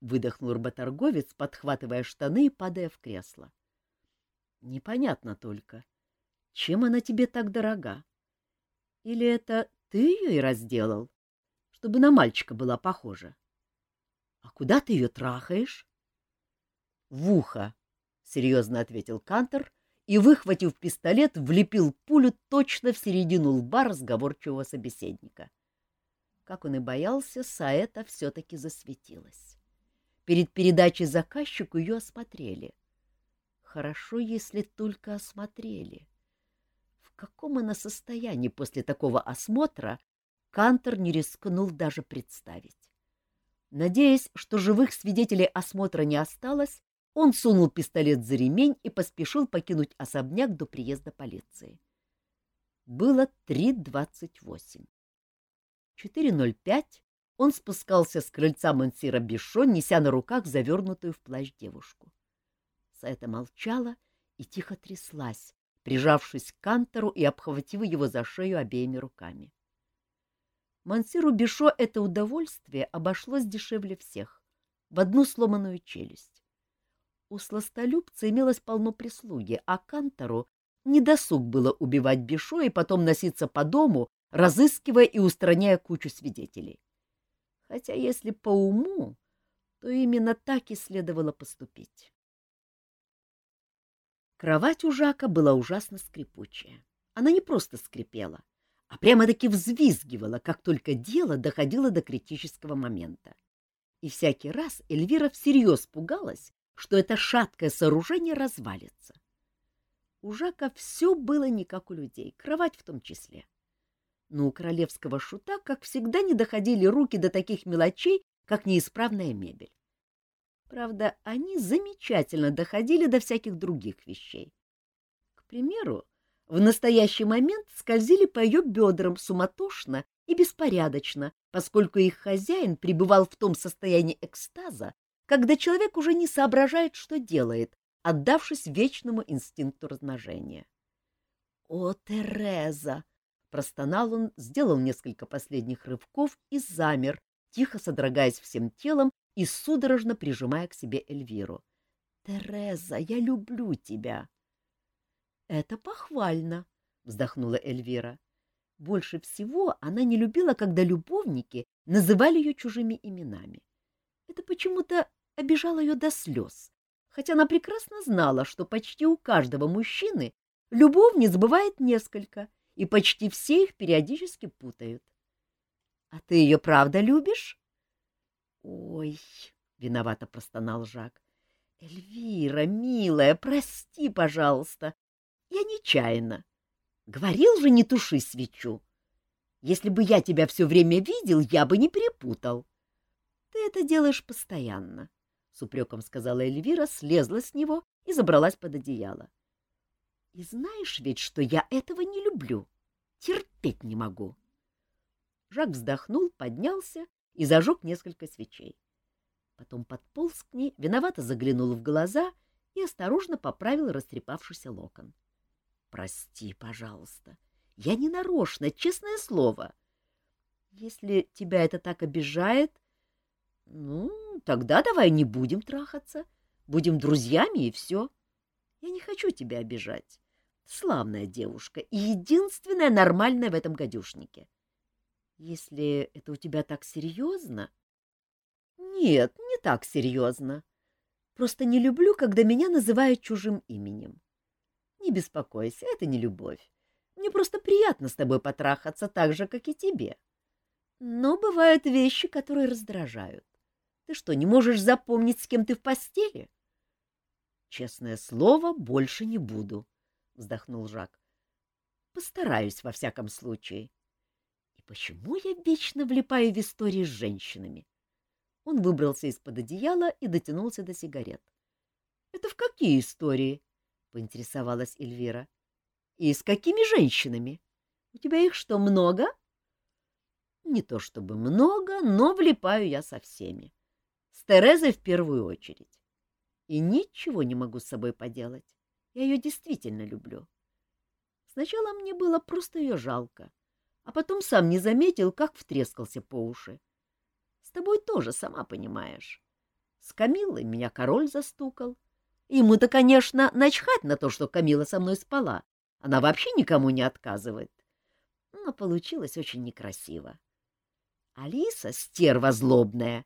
выдохнул работорговец, подхватывая штаны и падая в кресло. Непонятно только, чем она тебе так дорога? Или это ты ее и разделал, чтобы на мальчика была похожа? А куда ты ее трахаешь? В ухо, серьезно ответил Кантер и, выхватив пистолет, влепил пулю точно в середину лба разговорчивого собеседника. Как он и боялся, Саэта все-таки засветилась. Перед передачей заказчику ее осмотрели. Хорошо, если только осмотрели. Каком она состоянии после такого осмотра, Кантор не рискнул даже представить. Надеясь, что живых свидетелей осмотра не осталось, он сунул пистолет за ремень и поспешил покинуть особняк до приезда полиции. Было 3.28. 4.05 он спускался с крыльца Монсира Бишо, неся на руках завернутую в плащ девушку. Саэта молчала и тихо тряслась, прижавшись к Кантору и обхватив его за шею обеими руками. Монсиру Бишо это удовольствие обошлось дешевле всех, в одну сломанную челюсть. У сластолюбца имелось полно прислуги, а Кантору недосуг было убивать Бишо и потом носиться по дому, разыскивая и устраняя кучу свидетелей хотя если по уму, то именно так и следовало поступить. Кровать у Жака была ужасно скрипучая. Она не просто скрипела, а прямо-таки взвизгивала, как только дело доходило до критического момента. И всякий раз Эльвира всерьез пугалась, что это шаткое сооружение развалится. У Жака все было не как у людей, кровать в том числе. Но у королевского шута, как всегда, не доходили руки до таких мелочей, как неисправная мебель. Правда, они замечательно доходили до всяких других вещей. К примеру, в настоящий момент скользили по ее бедрам суматошно и беспорядочно, поскольку их хозяин пребывал в том состоянии экстаза, когда человек уже не соображает, что делает, отдавшись вечному инстинкту размножения. «О, Тереза!» — простонал он, сделал несколько последних рывков и замер, тихо содрогаясь всем телом и судорожно прижимая к себе Эльвиру. «Тереза, я люблю тебя!» «Это похвально!» — вздохнула Эльвира. Больше всего она не любила, когда любовники называли ее чужими именами. Это почему-то обижало ее до слез, хотя она прекрасно знала, что почти у каждого мужчины любовниц бывает несколько, и почти все их периодически путают. — А ты ее правда любишь? — Ой, — виновато простонал Жак. — Эльвира, милая, прости, пожалуйста. Я нечаянно. Говорил же, не туши свечу. Если бы я тебя все время видел, я бы не перепутал. Ты это делаешь постоянно, — с упреком сказала Эльвира, слезла с него и забралась под одеяло. И знаешь ведь, что я этого не люблю, терпеть не могу. Жак вздохнул, поднялся и зажег несколько свечей. Потом подполз к ней, виновато заглянул в глаза и осторожно поправил растрепавшийся локон. Прости, пожалуйста. Я не нарочно, честное слово. Если тебя это так обижает, ну, тогда давай не будем трахаться. Будем друзьями и все. Я не хочу тебя обижать. Славная девушка и единственная нормальная в этом гадюшнике. Если это у тебя так серьезно... Нет, не так серьезно. Просто не люблю, когда меня называют чужим именем. Не беспокойся, это не любовь. Мне просто приятно с тобой потрахаться так же, как и тебе. Но бывают вещи, которые раздражают. Ты что, не можешь запомнить, с кем ты в постели? — Честное слово, больше не буду, — вздохнул Жак. — Постараюсь во всяком случае. И почему я вечно влипаю в истории с женщинами? Он выбрался из-под одеяла и дотянулся до сигарет. — Это в какие истории? — поинтересовалась Эльвира. — И с какими женщинами? У тебя их что, много? — Не то чтобы много, но влипаю я со всеми. С Терезой в первую очередь. И ничего не могу с собой поделать. Я ее действительно люблю. Сначала мне было просто ее жалко, а потом сам не заметил, как втрескался по уши. С тобой тоже, сама понимаешь. С Камиллой меня король застукал, Ему-то, конечно, начхать на то, что Камила со мной спала. Она вообще никому не отказывает. Но получилось очень некрасиво. Алиса, стерва злобная,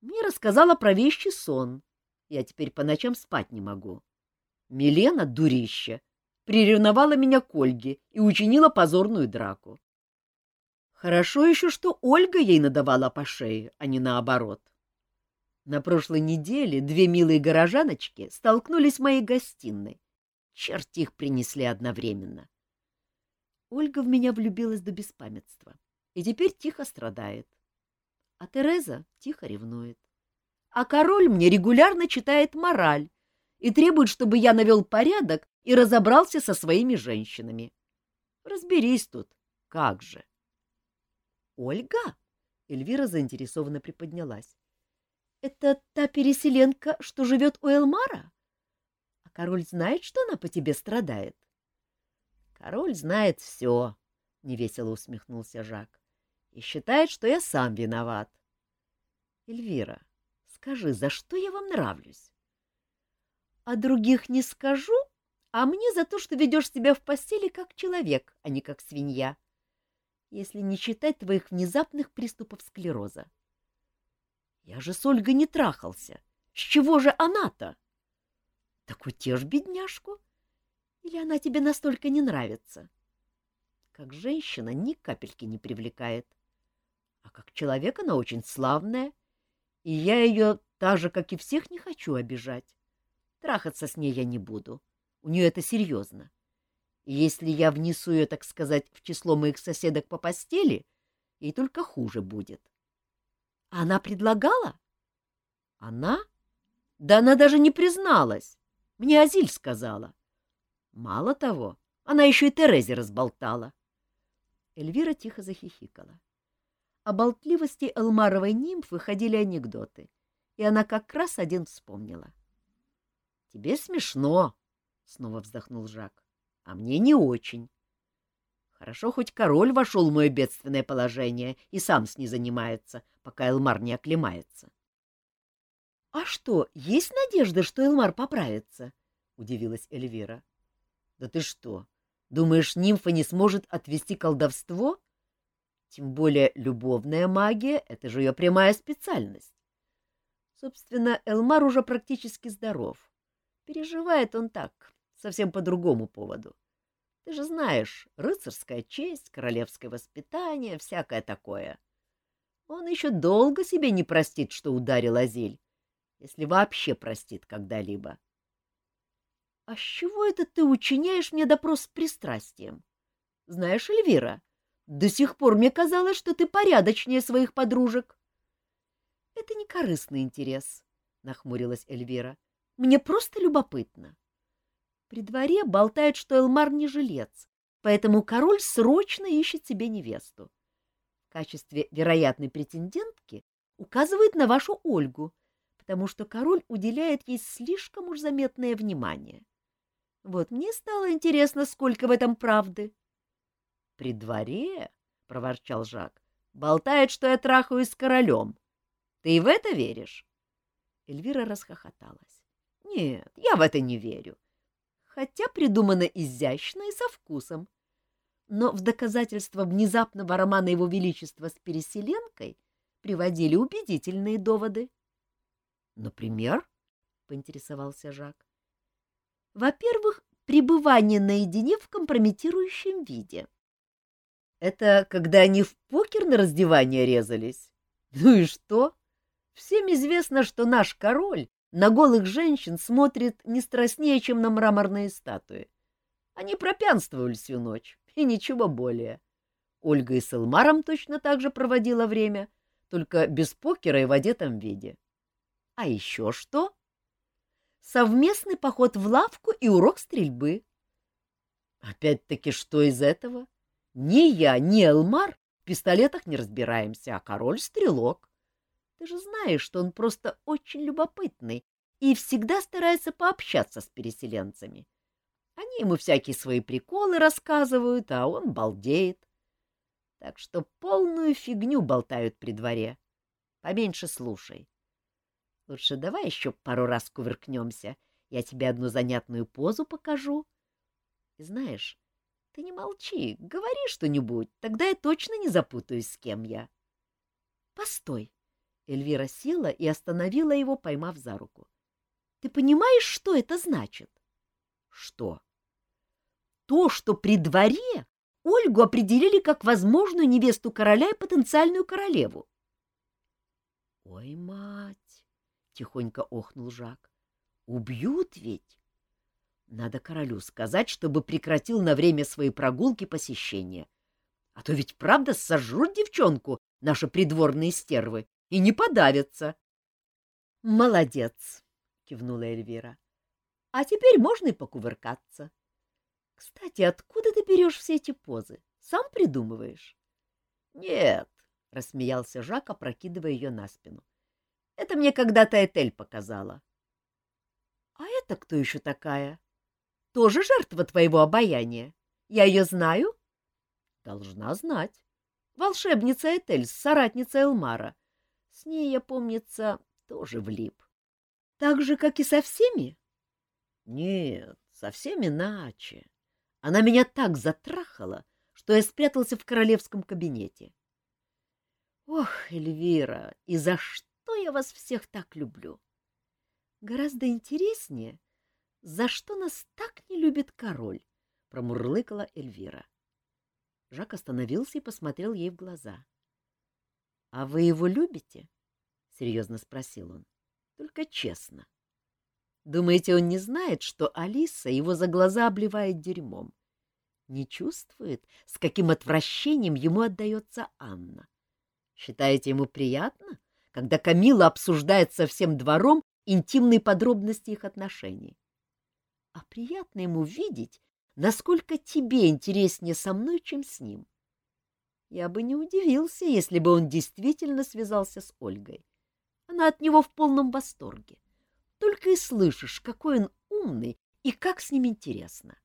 мне рассказала про вещи сон. Я теперь по ночам спать не могу. Милена, дурище, приревновала меня к Ольге и учинила позорную драку. Хорошо еще, что Ольга ей надавала по шее, а не наоборот. На прошлой неделе две милые горожаночки столкнулись в моей гостиной. Черт их принесли одновременно. Ольга в меня влюбилась до беспамятства и теперь тихо страдает. А Тереза тихо ревнует. А король мне регулярно читает мораль и требует, чтобы я навел порядок и разобрался со своими женщинами. Разберись тут, как же. — Ольга? — Эльвира заинтересованно приподнялась. Это та переселенка, что живет у Элмара? А король знает, что она по тебе страдает? — Король знает все, — невесело усмехнулся Жак, — и считает, что я сам виноват. — Эльвира, скажи, за что я вам нравлюсь? — А других не скажу, а мне за то, что ведешь себя в постели как человек, а не как свинья, если не считать твоих внезапных приступов склероза. — я же с Ольгой не трахался. С чего же она-то? Так утешь бедняжку. Или она тебе настолько не нравится? Как женщина ни капельки не привлекает. А как человек она очень славная, и я ее так же, как и всех, не хочу обижать. Трахаться с ней я не буду. У нее это серьезно. И если я внесу ее, так сказать, в число моих соседок по постели, ей только хуже будет. А она предлагала? Она? Да она даже не призналась. Мне Азиль сказала. Мало того, она еще и Терезе разболтала. Эльвира тихо захихикала. О болтливости Элмаровой нимфы ходили анекдоты, и она как раз один вспомнила. — Тебе смешно, — снова вздохнул Жак, — а мне не очень. Хорошо, хоть король вошел в мое бедственное положение и сам с ней занимается, пока Элмар не оклемается. — А что, есть надежда, что Элмар поправится? — удивилась Эльвира. — Да ты что, думаешь, нимфа не сможет отвести колдовство? — тем более любовная магия — это же ее прямая специальность. Собственно, Элмар уже практически здоров. Переживает он так, совсем по другому поводу. Ты же знаешь, рыцарская честь, королевское воспитание, всякое такое. Он еще долго себе не простит, что ударил Азель, если вообще простит когда-либо. — А с чего это ты учиняешь мне допрос с пристрастием? Знаешь, Эльвира, — до сих пор мне казалось, что ты порядочнее своих подружек. — Это не корыстный интерес, — нахмурилась Эльвира. — Мне просто любопытно. При дворе болтают, что Элмар не жилец, поэтому король срочно ищет себе невесту. В качестве вероятной претендентки указывает на вашу Ольгу, потому что король уделяет ей слишком уж заметное внимание. Вот мне стало интересно, сколько в этом правды. При дворе, — проворчал Жак, — болтает, что я трахаюсь с королем. Ты и в это веришь? Эльвира расхохоталась. — Нет, я в это не верю. Хотя придумано изящно и со вкусом. Но в доказательство внезапного романа Его Величества с переселенкой приводили убедительные доводы. — Например? — поинтересовался Жак. — Во-первых, пребывание наедине в компрометирующем виде. Это когда они в покер на раздевание резались? Ну и что? Всем известно, что наш король на голых женщин смотрит не страстнее, чем на мраморные статуи. Они пропянствовали всю ночь, и ничего более. Ольга и с Элмаром точно так же проводила время, только без покера и в одетом виде. А еще что? Совместный поход в лавку и урок стрельбы. Опять-таки, что из этого? Ни я, ни Элмар в пистолетах не разбираемся, а король — стрелок. Ты же знаешь, что он просто очень любопытный и всегда старается пообщаться с переселенцами. Они ему всякие свои приколы рассказывают, а он балдеет. Так что полную фигню болтают при дворе. Поменьше слушай. Лучше давай еще пару раз кувыркнемся, я тебе одну занятную позу покажу. И знаешь, ты не молчи, говори что-нибудь, тогда я точно не запутаюсь, с кем я. — Постой. Эльвира села и остановила его, поймав за руку. — Ты понимаешь, что это значит? — Что? — То, что при дворе Ольгу определили как возможную невесту короля и потенциальную королеву. — Ой, мать! — тихонько охнул Жак. — Убьют ведь? Надо королю сказать, чтобы прекратил на время своей прогулки посещения. А то ведь правда сожрут девчонку наши придворные стервы и не подавятся. — Молодец, — кивнула Эльвира. — А теперь можно и покувыркаться. Кстати, откуда ты берешь все эти позы? Сам придумываешь? — Нет, — рассмеялся Жак, опрокидывая ее на спину. — Это мне когда-то Этель показала. — А это кто еще такая? тоже жертва твоего обаяния. Я ее знаю? — Должна знать. Волшебница Этель, соратница Элмара. С ней, я, помнится, тоже влип. Так же, как и со всеми? — Нет, совсем иначе. Она меня так затрахала, что я спрятался в королевском кабинете. Ох, Эльвира, и за что я вас всех так люблю? Гораздо интереснее — за что нас так не любит король? — промурлыкала Эльвира. Жак остановился и посмотрел ей в глаза. — А вы его любите? — серьезно спросил он. — Только честно. Думаете, он не знает, что Алиса его за глаза обливает дерьмом? Не чувствует, с каким отвращением ему отдается Анна? Считаете, ему приятно, когда Камила обсуждает со всем двором интимные подробности их отношений? А приятно ему видеть, насколько тебе интереснее со мной, чем с ним. Я бы не удивился, если бы он действительно связался с Ольгой. Она от него в полном восторге. Только и слышишь, какой он умный и как с ним интересно.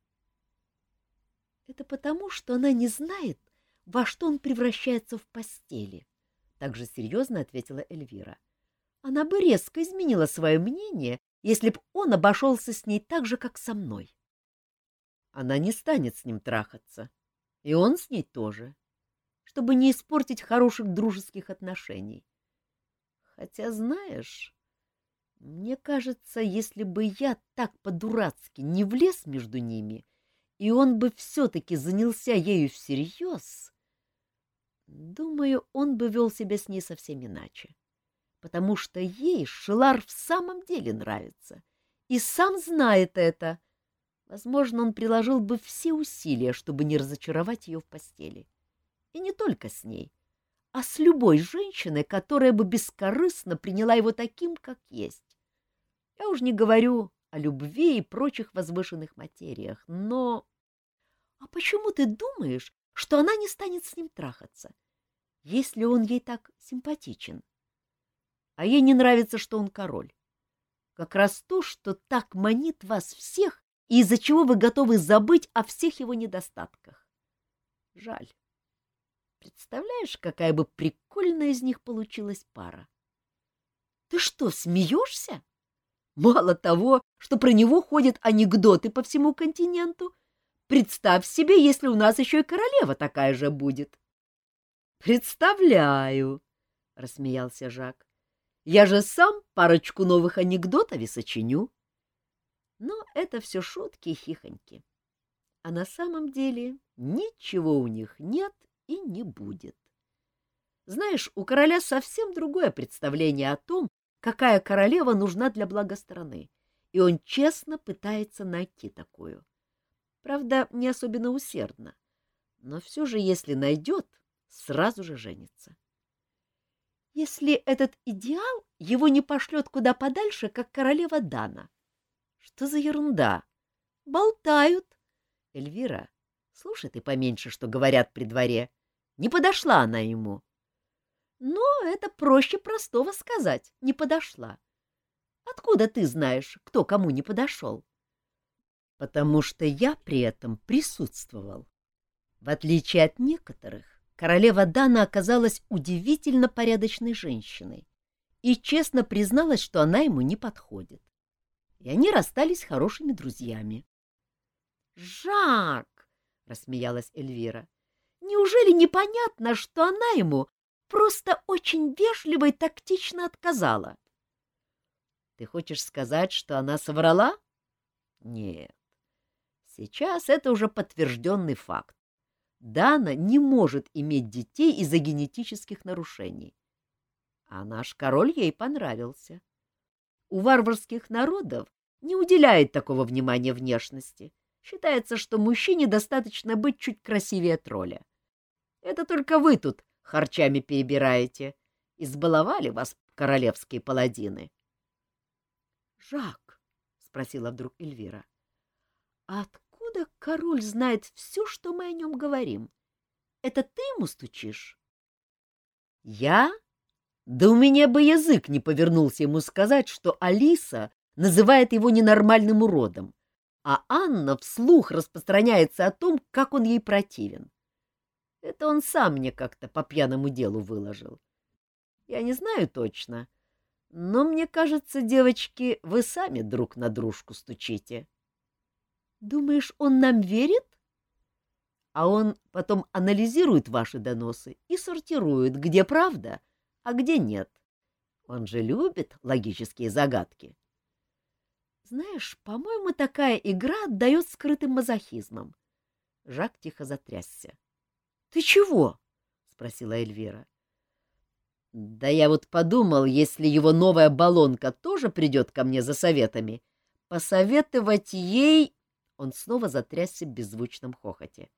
Это потому, что она не знает, во что он превращается в постели, — также серьезно ответила Эльвира. Она бы резко изменила свое мнение, если б он обошелся с ней так же, как со мной. Она не станет с ним трахаться, и он с ней тоже, чтобы не испортить хороших дружеских отношений. Хотя, знаешь, мне кажется, если бы я так по-дурацки не влез между ними, и он бы все-таки занялся ею всерьез, думаю, он бы вел себя с ней совсем иначе, потому что ей Шилар в самом деле нравится, и сам знает это. Возможно, он приложил бы все усилия, чтобы не разочаровать ее в постели. И не только с ней, а с любой женщиной, которая бы бескорыстно приняла его таким, как есть. Я уж не говорю о любви и прочих возвышенных материях, но... А почему ты думаешь, что она не станет с ним трахаться, если он ей так симпатичен? А ей не нравится, что он король. Как раз то, что так манит вас всех, и из-за чего вы готовы забыть о всех его недостатках. Жаль. Представляешь, какая бы прикольная из них получилась пара? Ты что, смеешься? Мало того, что про него ходят анекдоты по всему континенту, представь себе, если у нас еще и королева такая же будет. — Представляю, — рассмеялся Жак. — Я же сам парочку новых анекдотов и сочиню. Но это все шутки и хихоньки. А на самом деле ничего у них нет и не будет. Знаешь, у короля совсем другое представление о том, какая королева нужна для блага страны, и он честно пытается найти такую. Правда, не особенно усердно, но все же, если найдет, сразу же женится. Если этот идеал его не пошлет куда подальше, как королева Дана. Что за ерунда? Болтают. Эльвира, слушай ты поменьше, что говорят при дворе. Не подошла она ему. Но это проще простого сказать, не подошла. Откуда ты знаешь, кто кому не подошел? Потому что я при этом присутствовал. В отличие от некоторых, королева Дана оказалась удивительно порядочной женщиной и честно призналась, что она ему не подходит. И они расстались хорошими друзьями. «Жак!» — рассмеялась Эльвира. Неужели непонятно, что она ему просто очень вежливо и тактично отказала? Ты хочешь сказать, что она соврала? Нет. Сейчас это уже подтвержденный факт. Дана не может иметь детей из-за генетических нарушений. А наш король ей понравился. У варварских народов не уделяет такого внимания внешности. Считается, что мужчине достаточно быть чуть красивее тролля. Это только вы тут харчами перебираете. Избаловали вас королевские паладины. — Жак, — спросила вдруг Эльвира, — откуда король знает все, что мы о нем говорим? Это ты ему стучишь? — Я? Да у меня бы язык не повернулся ему сказать, что Алиса называет его ненормальным уродом, а Анна вслух распространяется о том, как он ей противен. Это он сам мне как-то по пьяному делу выложил. Я не знаю точно, но мне кажется, девочки, вы сами друг на дружку стучите. Думаешь, он нам верит? А он потом анализирует ваши доносы и сортирует, где правда, а где нет. Он же любит логические загадки. Знаешь, по-моему, такая игра отдает скрытым мазохизмом. Жак тихо затрясся. — Ты чего? — спросила Эльвира. — Да я вот подумал, если его новая баллонка тоже придет ко мне за советами, посоветовать ей... Он снова затрясся в беззвучном хохоте.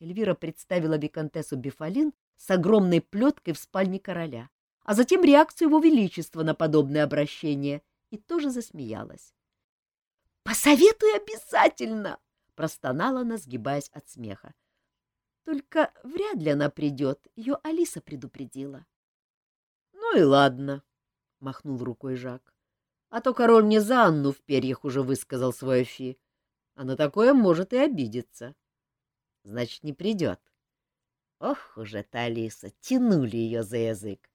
Эльвира представила виконтессу Бифалин с огромной плеткой в спальне короля, а затем реакцию его величества на подобное обращение, и тоже засмеялась. — Посоветуй обязательно! — простонала она, сгибаясь от смеха. — Только вряд ли она придет, ее Алиса предупредила. — Ну и ладно, — махнул рукой Жак. — А то король мне за Анну в перьях уже высказал свое фи, а на такое может и обидеться. Значит, не придет. Ох уж эта Алиса, тянули ее за язык.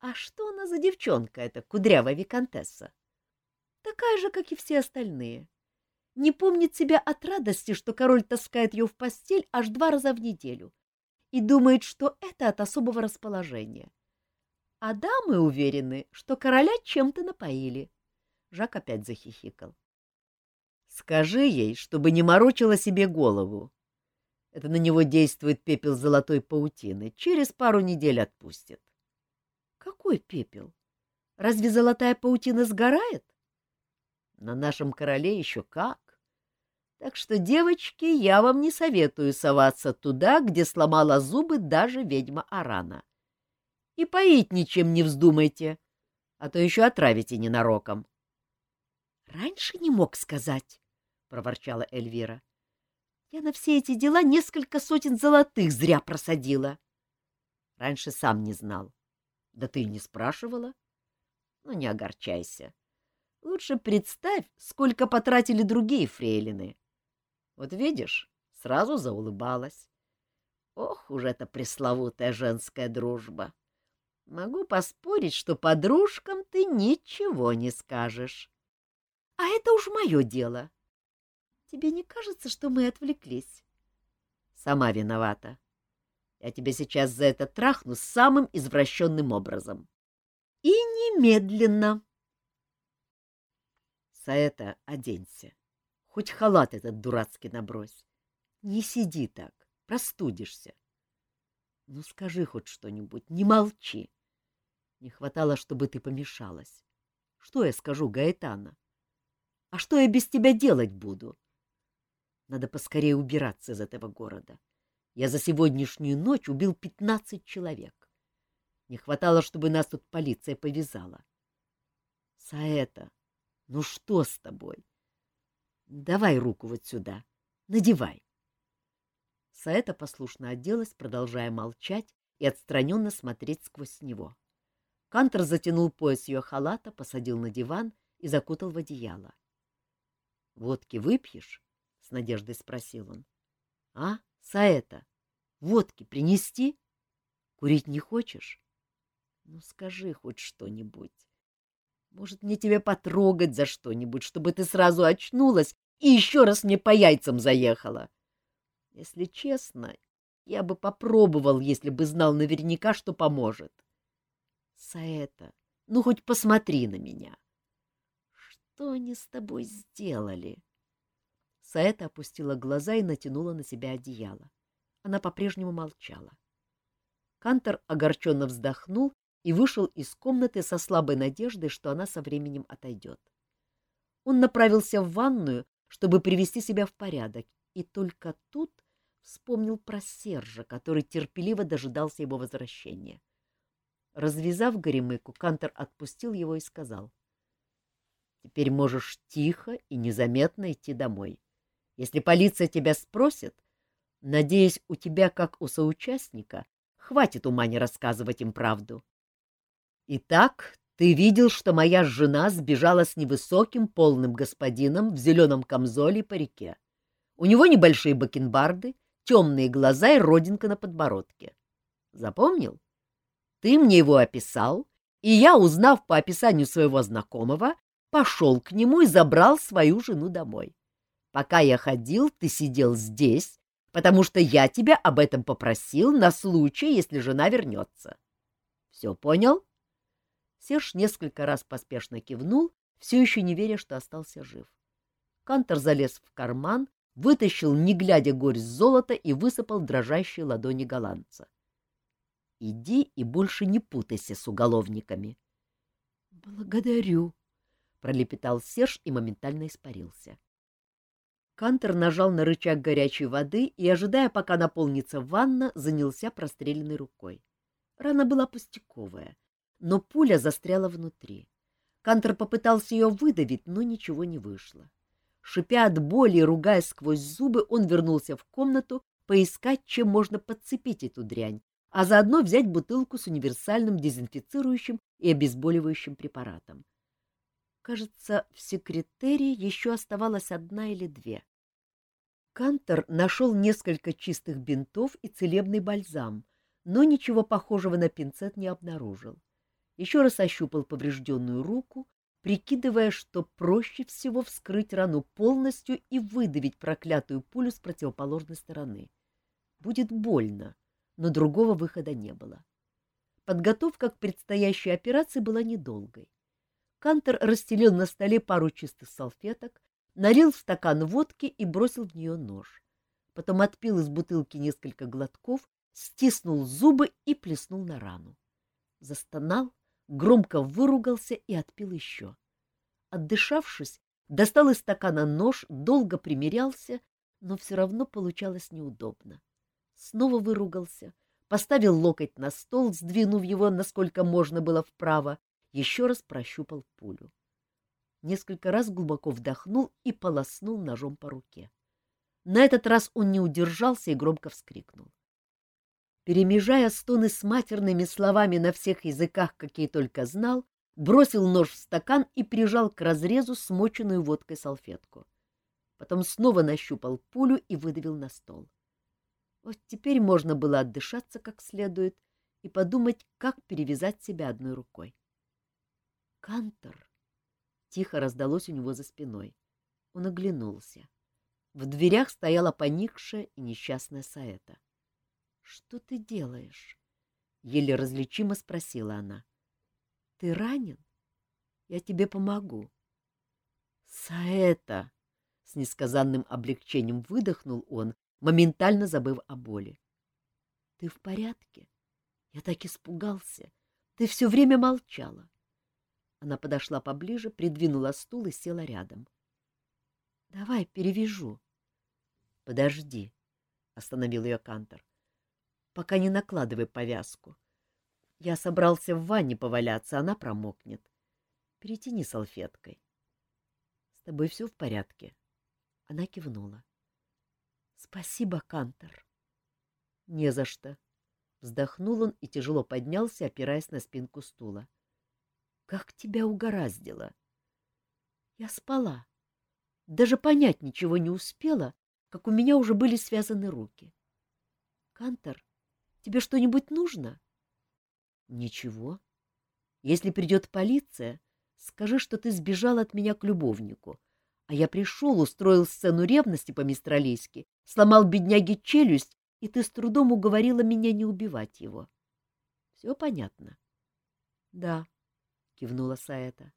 А что она за девчонка эта, кудрявая виконтесса? Такая же, как и все остальные. Не помнит себя от радости, что король таскает ее в постель аж два раза в неделю и думает, что это от особого расположения. А дамы уверены, что короля чем-то напоили. Жак опять захихикал. — Скажи ей, чтобы не морочила себе голову. Это на него действует пепел золотой паутины. Через пару недель отпустит. Какой пепел? Разве золотая паутина сгорает? На нашем короле еще как. Так что, девочки, я вам не советую соваться туда, где сломала зубы даже ведьма Арана. И поить ничем не вздумайте, а то еще отравите ненароком. — Раньше не мог сказать, — проворчала Эльвира. — Я на все эти дела несколько сотен золотых зря просадила. Раньше сам не знал. Да ты и не спрашивала. Ну, не огорчайся. Лучше представь, сколько потратили другие фрейлины. Вот видишь, сразу заулыбалась. Ох уж эта пресловутая женская дружба! Могу поспорить, что подружкам ты ничего не скажешь. А это уж мое дело. Тебе не кажется, что мы отвлеклись? Сама виновата. Я тебя сейчас за это трахну самым извращенным образом. И немедленно. Саэта, оденься. Хоть халат этот дурацкий набрось. Не сиди так, простудишься. Ну, скажи хоть что-нибудь, не молчи. Не хватало, чтобы ты помешалась. Что я скажу, Гаэтана? А что я без тебя делать буду? Надо поскорее убираться из этого города. Я за сегодняшнюю ночь убил пятнадцать человек. Не хватало, чтобы нас тут полиция повязала. Саэта, ну что с тобой? Давай руку вот сюда, надевай. Саэта послушно оделась, продолжая молчать и отстраненно смотреть сквозь него. Кантор затянул пояс ее халата, посадил на диван и закутал в одеяло. — Водки выпьешь? — с надеждой спросил он. — А, Саэта, Водки принести? Курить не хочешь? Ну, скажи хоть что-нибудь. Может, мне тебя потрогать за что-нибудь, чтобы ты сразу очнулась и еще раз мне по яйцам заехала? Если честно, я бы попробовал, если бы знал наверняка, что поможет. Саэта, ну хоть посмотри на меня. Что они с тобой сделали? Саэта опустила глаза и натянула на себя одеяло. Она по-прежнему молчала. Кантор огорченно вздохнул и вышел из комнаты со слабой надеждой, что она со временем отойдет. Он направился в ванную, чтобы привести себя в порядок, и только тут вспомнил про Сержа, который терпеливо дожидался его возвращения. Развязав горемыку, Кантор отпустил его и сказал. — Теперь можешь тихо и незаметно идти домой. Если полиция тебя спросит, Надеюсь, у тебя, как у соучастника, хватит ума не рассказывать им правду. Итак, ты видел, что моя жена сбежала с невысоким полным господином в зеленом камзоле и парике. У него небольшие бакенбарды, темные глаза и родинка на подбородке. Запомнил? Ты мне его описал, и я, узнав по описанию своего знакомого, пошел к нему и забрал свою жену домой. Пока я ходил, ты сидел здесь, потому что я тебя об этом попросил на случай, если жена вернется. Все понял? Серж несколько раз поспешно кивнул, все еще не веря, что остался жив. Кантор залез в карман, вытащил, не глядя горсть золота, и высыпал дрожащие ладони голландца. — Иди и больше не путайся с уголовниками. — Благодарю, —— пролепетал Серж и моментально испарился. Кантер нажал на рычаг горячей воды и, ожидая, пока наполнится ванна, занялся простреленной рукой. Рана была пустяковая, но пуля застряла внутри. Кантер попытался ее выдавить, но ничего не вышло. Шипя от боли и ругаясь сквозь зубы, он вернулся в комнату поискать, чем можно подцепить эту дрянь, а заодно взять бутылку с универсальным дезинфицирующим и обезболивающим препаратом. Кажется, в секретерии еще оставалась одна или две. Кантор нашел несколько чистых бинтов и целебный бальзам, но ничего похожего на пинцет не обнаружил. Еще раз ощупал поврежденную руку, прикидывая, что проще всего вскрыть рану полностью и выдавить проклятую пулю с противоположной стороны. Будет больно, но другого выхода не было. Подготовка к предстоящей операции была недолгой. Кантер расстелил на столе пару чистых салфеток, налил в стакан водки и бросил в нее нож. Потом отпил из бутылки несколько глотков, стиснул зубы и плеснул на рану. Застонал, громко выругался и отпил еще. Отдышавшись, достал из стакана нож, долго примерялся, но все равно получалось неудобно. Снова выругался, поставил локоть на стол, сдвинув его, насколько можно было вправо, еще раз прощупал пулю несколько раз глубоко вдохнул и полоснул ножом по руке. На этот раз он не удержался и громко вскрикнул. Перемежая стоны с матерными словами на всех языках, какие только знал, бросил нож в стакан и прижал к разрезу смоченную водкой салфетку. Потом снова нащупал пулю и выдавил на стол. Вот теперь можно было отдышаться как следует и подумать, как перевязать себя одной рукой. Кантор Тихо раздалось у него за спиной. Он оглянулся. В дверях стояла поникшая и несчастная Саэта. — Что ты делаешь? — еле различимо спросила она. — Ты ранен? Я тебе помогу. — Саэта! — с несказанным облегчением выдохнул он, моментально забыв о боли. — Ты в порядке? Я так испугался. Ты все время молчала. Она подошла поближе, придвинула стул и села рядом. — Давай перевяжу. — Подожди, — остановил ее Кантор. — Пока не накладывай повязку. Я собрался в ванне поваляться, она промокнет. Перетяни салфеткой. — С тобой все в порядке? Она кивнула. — Спасибо, Кантор. — Не за что. Вздохнул он и тяжело поднялся, опираясь на спинку стула. — как тебя угораздило? Я спала. Даже понять ничего не успела, как у меня уже были связаны руки. Кантор, тебе что-нибудь нужно? Ничего. Если придет полиция, скажи, что ты сбежал от меня к любовнику, а я пришел, устроил сцену ревности по-мистралийски, сломал бедняге челюсть, и ты с трудом уговорила меня не убивать его. Все понятно? Да кивнула Саэта.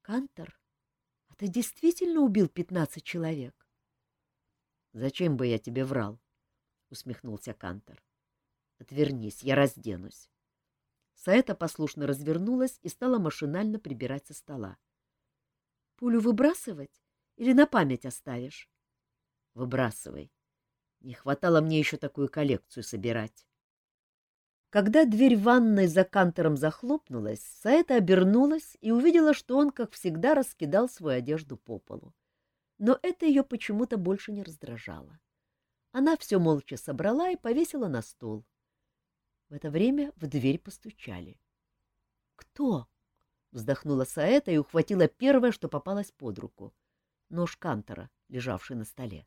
Кантор, а ты действительно убил пятнадцать человек? Зачем бы я тебе врал? усмехнулся Кантор. Отвернись, я разденусь. Саэта послушно развернулась и стала машинально прибирать со стола. Пулю выбрасывать или на память оставишь? Выбрасывай. Не хватало мне еще такую коллекцию собирать. Когда дверь ванной за кантором захлопнулась, Саэта обернулась и увидела, что он, как всегда, раскидал свою одежду по полу. Но это ее почему-то больше не раздражало. Она все молча собрала и повесила на стол. В это время в дверь постучали. «Кто?» — вздохнула Саэта и ухватила первое, что попалось под руку — нож кантора, лежавший на столе.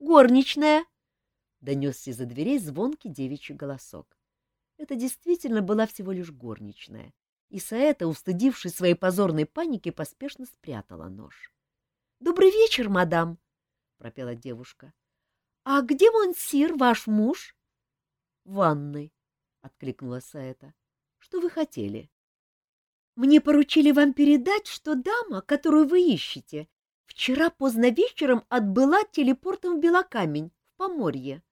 «Горничная!» — донесся из-за дверей звонкий девичий голосок. Это действительно была всего лишь горничная, и Саэта, устыдившись своей позорной паники, поспешно спрятала нож. — Добрый вечер, мадам! — пропела девушка. — А где Монсир, ваш муж? — В ванной, — откликнулась Саэта. — Что вы хотели? — Мне поручили вам передать, что дама, которую вы ищете, вчера поздно вечером отбыла телепортом в Белокамень, в Поморье.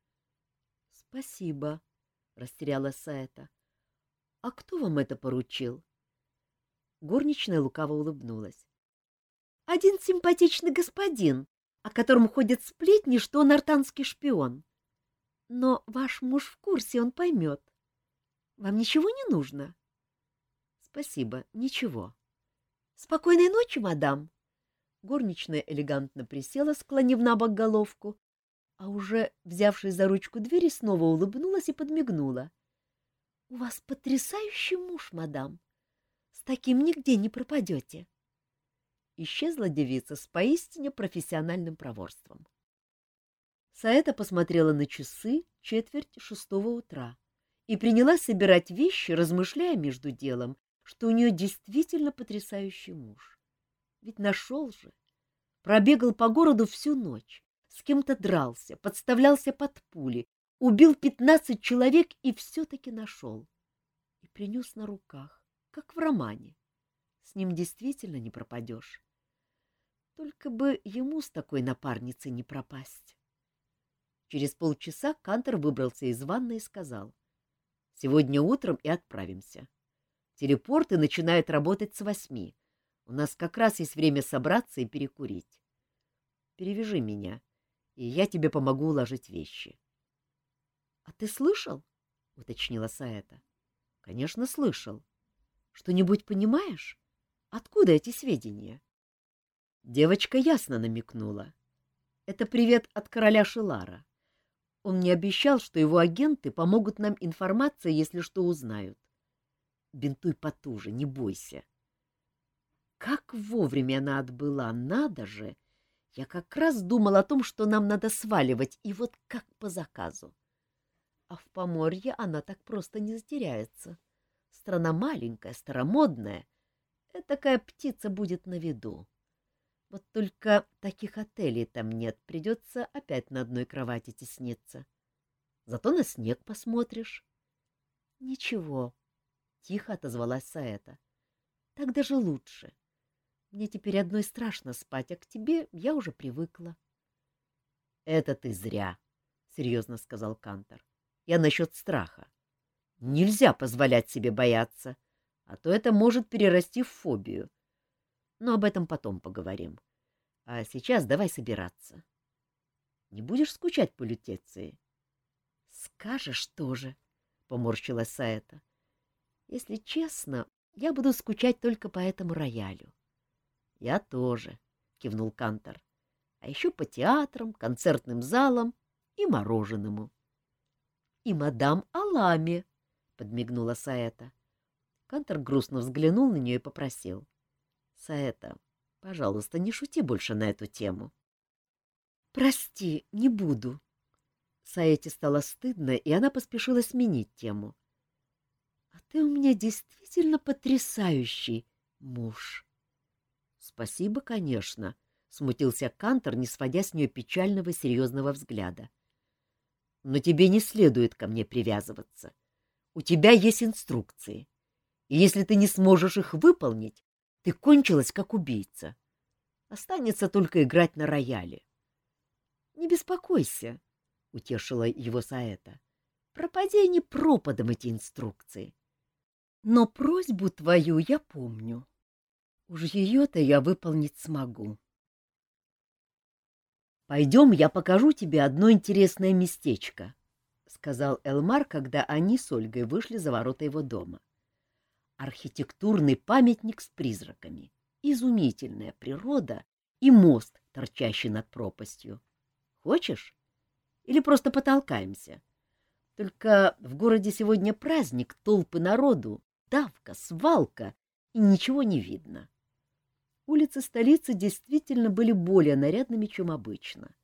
— Спасибо, — растерялась Саэта. — А кто вам это поручил? Горничная лукаво улыбнулась. один симпатичный господин, о котором ходят сплетни, что он артанский шпион. Но ваш муж в курсе, он поймет. Вам ничего не нужно? — Спасибо, ничего. — Спокойной ночи, мадам. Горничная элегантно присела, склонив на бок головку, а уже, взявшись за ручку двери, снова улыбнулась и подмигнула. — У вас потрясающий муж, мадам. С таким нигде не пропадете. Исчезла девица с поистине профессиональным проворством. Саэта посмотрела на часы четверть шестого утра и принялась собирать вещи, размышляя между делом, что у нее действительно потрясающий муж. Ведь нашел же. Пробегал по городу всю ночь, с кем-то дрался, подставлялся под пули, убил пятнадцать человек и все-таки нашел. И принес на руках, как в романе. С ним действительно не пропадешь. Только бы ему с такой напарницей не пропасть. Через полчаса Кантер выбрался из ванны и сказал. — Сегодня утром и отправимся. Телепорты начинают работать с восьми. У нас как раз есть время собраться и перекурить. Перевяжи меня, и я тебе помогу уложить вещи. — А ты слышал? — уточнила Саэта. — Конечно, слышал. Что-нибудь понимаешь? Откуда эти сведения? Девочка ясно намекнула. Это привет от короля Шилара. Он мне обещал, что его агенты помогут нам информацией, если что узнают. Бинтуй потуже, не бойся. Как вовремя она отбыла, надо же! Я как раз думал о том, что нам надо сваливать, и вот как по заказу. А в Поморье она так просто не затеряется. Страна маленькая, старомодная. Такая птица будет на виду. Вот только таких отелей там нет, придется опять на одной кровати тесниться. Зато на снег посмотришь. — Ничего, — тихо отозвалась Саэта. — Так даже лучше. Мне теперь одной страшно спать, а к тебе я уже привыкла. — Это ты зря, — серьезно сказал Кантор. — Я насчет страха. Нельзя позволять себе бояться, а то это может перерасти в фобию. — но об этом потом поговорим. А сейчас давай собираться. Не будешь скучать по лютеции? — Скажешь тоже, — поморщилась Саэта. — Если честно, я буду скучать только по этому роялю. — Я тоже, — кивнул Кантор. — А еще по театрам, концертным залам и мороженому. — И мадам Аламе, — подмигнула Саэта. Кантор грустно взглянул на нее и попросил. Саэта, пожалуйста, не шути больше на эту тему. — Прости, не буду. Саэте стало стыдно, и она поспешила сменить тему. — А ты у меня действительно потрясающий муж. — Спасибо, конечно, — смутился Кантор, не сводя с нее печального серьезного взгляда. — Но тебе не следует ко мне привязываться. У тебя есть инструкции. И если ты не сможешь их выполнить, ты кончилась, как убийца. Останется только играть на рояле. — Не беспокойся, — утешила его Саэта. — Пропади не пропадом эти инструкции. Но просьбу твою я помню. Уж ее-то я выполнить смогу. — Пойдем, я покажу тебе одно интересное местечко, — сказал Элмар, когда они с Ольгой вышли за ворота его дома. — архитектурный памятник с призраками, изумительная природа и мост, торчащий над пропастью. Хочешь? Или просто потолкаемся? Только в городе сегодня праздник, толпы народу, давка, свалка, и ничего не видно. Улицы столицы действительно были более нарядными, чем обычно.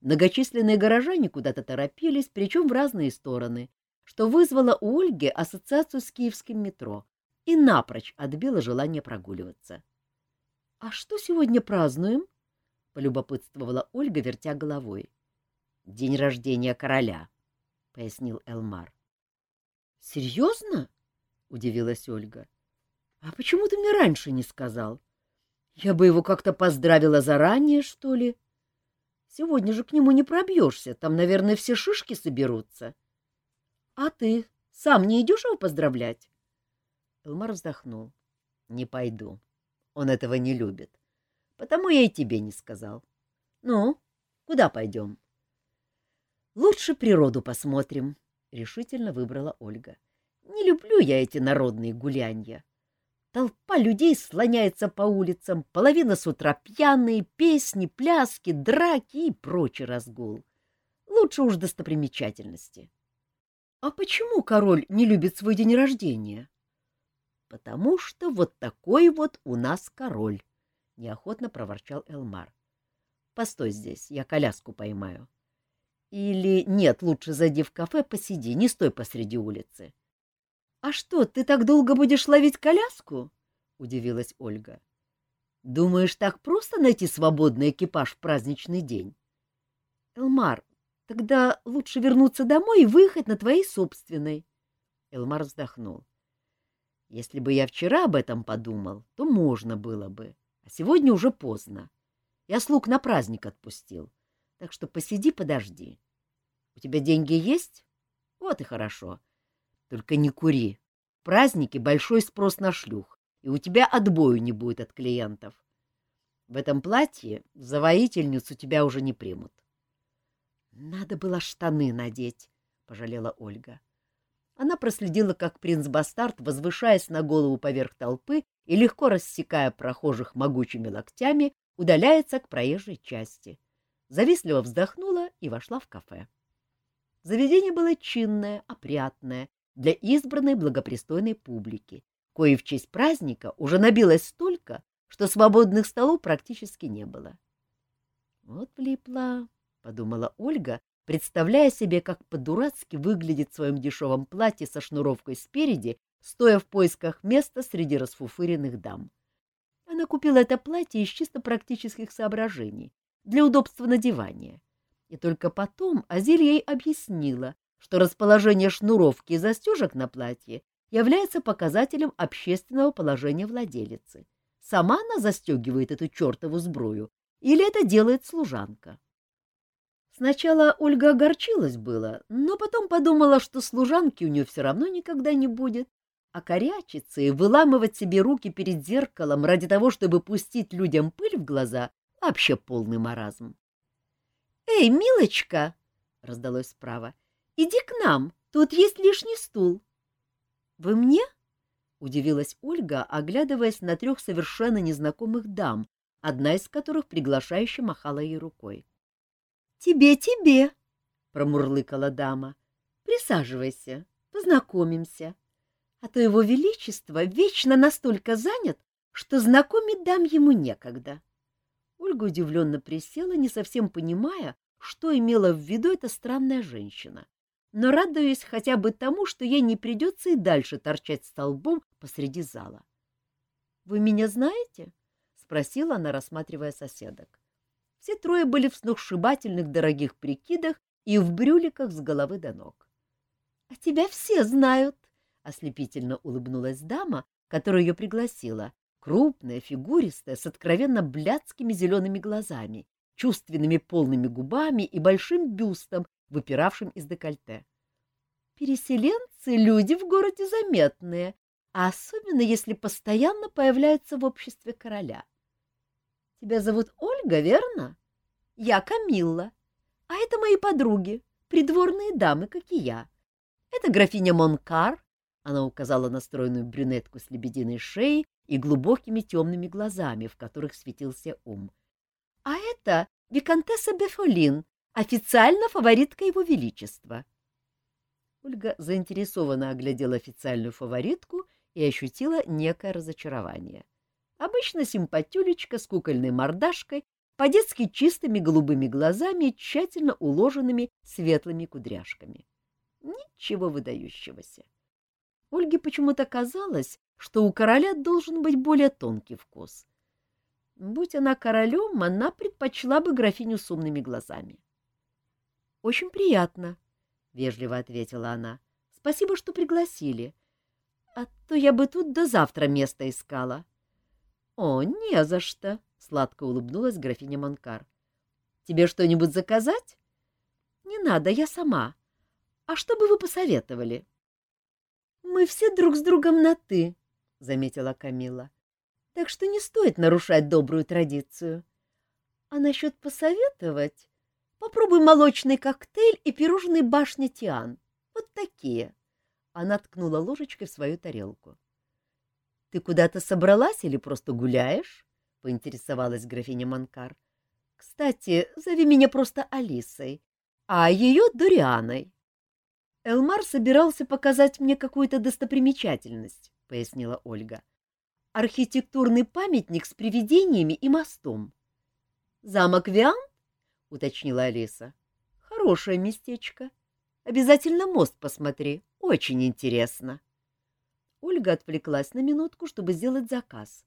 Многочисленные горожане куда-то торопились, причем в разные стороны, что вызвало у Ольги ассоциацию с киевским метро, и напрочь отбила желание прогуливаться. — А что сегодня празднуем? — полюбопытствовала Ольга, вертя головой. — День рождения короля, — пояснил Элмар. — Серьезно? — удивилась Ольга. — А почему ты мне раньше не сказал? Я бы его как-то поздравила заранее, что ли? Сегодня же к нему не пробьешься, там, наверное, все шишки соберутся. — А ты сам не идешь его поздравлять? Элмар вздохнул. — Не пойду. Он этого не любит. потому я и тебе не сказал. Ну, куда пойдем? — Лучше природу посмотрим, — решительно выбрала Ольга. — Не люблю я эти народные гулянья. Толпа людей слоняется по улицам, половина с утра пьяные, песни, пляски, драки и прочий разгул. Лучше уж достопримечательности. — А почему король не любит свой день рождения? — Потому что вот такой вот у нас король, — неохотно проворчал Элмар. — Постой здесь, я коляску поймаю. Или нет, лучше зайди в кафе, посиди, не стой посреди улицы. — А что, ты так долго будешь ловить коляску? — удивилась Ольга. — Думаешь, так просто найти свободный экипаж в праздничный день? — Элмар, тогда лучше вернуться домой и выехать на твоей собственной. Элмар вздохнул. — Если бы я вчера об этом подумал, то можно было бы, а сегодня уже поздно. Я слуг на праздник отпустил, так что посиди, подожди. У тебя деньги есть? Вот и хорошо. — только не кури. В празднике большой спрос на шлюх, и у тебя отбою не будет от клиентов. В этом платье за воительницу тебя уже не примут. — Надо было штаны надеть, — пожалела Ольга. Она проследила, как принц-бастард, возвышаясь на голову поверх толпы и легко рассекая прохожих могучими локтями, удаляется к проезжей части. Завистливо вздохнула и вошла в кафе. Заведение было чинное, опрятное, для избранной благопристойной публики, кое в честь праздника уже набилось столько, что свободных столов практически не было. «Вот влипла», — подумала Ольга, представляя себе, как по-дурацки выглядит в своем дешевом платье со шнуровкой спереди, стоя в поисках места среди расфуфыренных дам. Она купила это платье из чисто практических соображений, для удобства надевания. И только потом Азиль ей объяснила, что расположение шнуровки и застежек на платье является показателем общественного положения владелицы. Сама она застегивает эту чертову сбрую или это делает служанка? Сначала Ольга огорчилась было, но потом подумала, что служанки у нее все равно никогда не будет, а корячиться и выламывать себе руки перед зеркалом ради того, чтобы пустить людям пыль в глаза — вообще полный маразм. — Эй, милочка! — раздалось справа. Иди к нам, тут есть лишний стул. — Вы мне? — удивилась Ольга, оглядываясь на трех совершенно незнакомых дам, одна из которых приглашающе махала ей рукой. — Тебе, тебе! — промурлыкала дама. — Присаживайся, познакомимся. А то его величество вечно настолько занят, что знакомить дам ему некогда. Ольга удивленно присела, не совсем понимая, что имела в виду эта странная женщина но радуясь хотя бы тому, что ей не придется и дальше торчать столбом посреди зала. — Вы меня знаете? — спросила она, рассматривая соседок. Все трое были в сногсшибательных дорогих прикидах и в брюликах с головы до ног. — А тебя все знают! — ослепительно улыбнулась дама, которая ее пригласила, крупная, фигуристая, с откровенно блядскими зелеными глазами, чувственными полными губами и большим бюстом, выпиравшим из декольте. Переселенцы — люди в городе заметные, а особенно если постоянно появляются в обществе короля. Тебя зовут Ольга, верно? Я Камилла, а это мои подруги, придворные дамы, как и я. Это графиня Монкар, она указала на стройную брюнетку с лебединой шеей и глубокими темными глазами, в которых светился ум. А это виконтесса Бефолин, Официально фаворитка его величества. Ольга заинтересованно оглядела официальную фаворитку и ощутила некое разочарование. Обычно симпатюлечка с кукольной мордашкой, по-детски чистыми голубыми глазами и тщательно уложенными светлыми кудряшками. Ничего выдающегося. Ольге почему-то казалось, что у короля должен быть более тонкий вкус. Будь она королем, она предпочла бы графиню с умными глазами. — Очень приятно, — вежливо ответила она. — Спасибо, что пригласили. А то я бы тут до завтра место искала. — О, не за что, — сладко улыбнулась графиня Монкар. — Тебе что-нибудь заказать? — Не надо, я сама. А что бы вы посоветовали? — Мы все друг с другом на «ты», — заметила Камила. — так что не стоит нарушать добрую традицию. А насчет посоветовать, попробуй молочный коктейль и пирожный башня Тиан. Вот такие. Она ткнула ложечкой в свою тарелку. — Ты куда-то собралась или просто гуляешь? — поинтересовалась графиня Манкар. — Кстати, зови меня просто Алисой, а ее — Дорианой. Элмар собирался показать мне какую-то достопримечательность, — пояснила Ольга. — Архитектурный памятник с привидениями и мостом. — Замок Виан? — уточнила Алиса. — Хорошее местечко. Обязательно мост посмотри, очень интересно. Ольга отвлеклась на минутку, чтобы сделать заказ.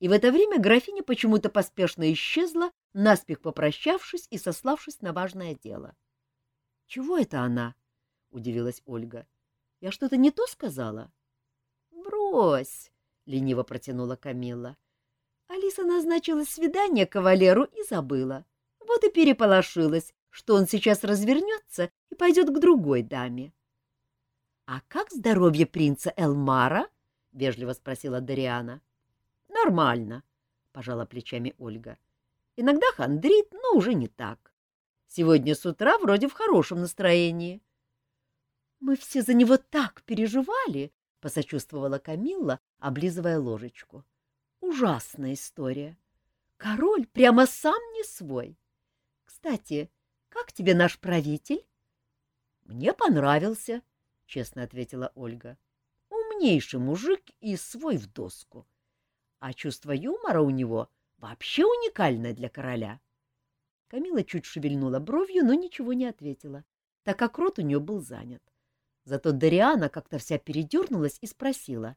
И в это время графиня почему-то поспешно исчезла, наспех попрощавшись и сославшись на важное дело. — Чего это она? — удивилась Ольга. — Я что-то не то сказала? — Брось! — лениво протянула Камилла. Алиса назначила свидание кавалеру и забыла. Вот и переполошилась, что он сейчас развернется и пойдет к другой даме. — А как здоровье принца Элмара? — вежливо спросила Дариана. — Нормально, — пожала плечами Ольга. — Иногда хандрит, но уже не так. Сегодня с утра вроде в хорошем настроении. — Мы все за него так переживали, — посочувствовала Камилла, облизывая ложечку. — Ужасная история. Король прямо сам не свой. Кстати, как тебе наш правитель? — Мне понравился, — честно ответила Ольга. — Умнейший мужик и свой в доску. А чувство юмора у него вообще уникальное для короля. Камила чуть шевельнула бровью, но ничего не ответила, так как рот у нее был занят. Зато Дариана как-то вся передернулась и спросила.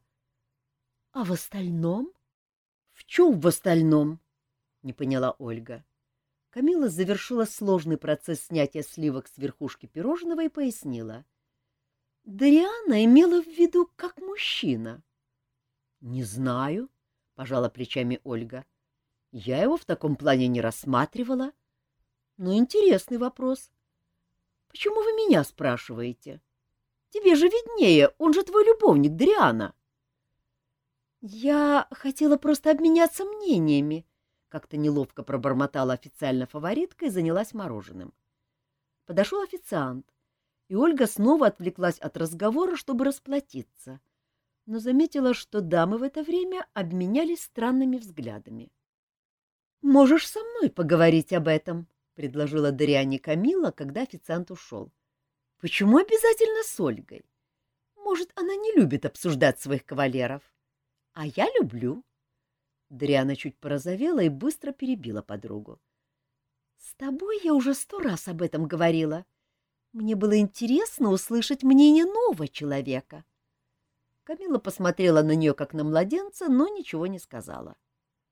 — А в остальном? — В чем в остальном? — не поняла Ольга. Камила завершила сложный процесс снятия сливок с верхушки пирожного и пояснила. Дариана имела в виду как мужчина. — Не знаю, — пожала плечами Ольга. — Я его в таком плане не рассматривала. Но интересный вопрос. Почему вы меня спрашиваете? Тебе же виднее, он же твой любовник, Дариана. — Я хотела просто обменяться мнениями, как-то неловко пробормотала официально фаворитка и занялась мороженым. Подошел официант, и Ольга снова отвлеклась от разговора, чтобы расплатиться, но заметила, что дамы в это время обменялись странными взглядами. — Можешь со мной поговорить об этом, — предложила Дариане Камила, когда официант ушел. — Почему обязательно с Ольгой? Может, она не любит обсуждать своих кавалеров. А я люблю. — Дриана чуть порозовела и быстро перебила подругу. — С тобой я уже сто раз об этом говорила. Мне было интересно услышать мнение нового человека. Камила посмотрела на нее, как на младенца, но ничего не сказала.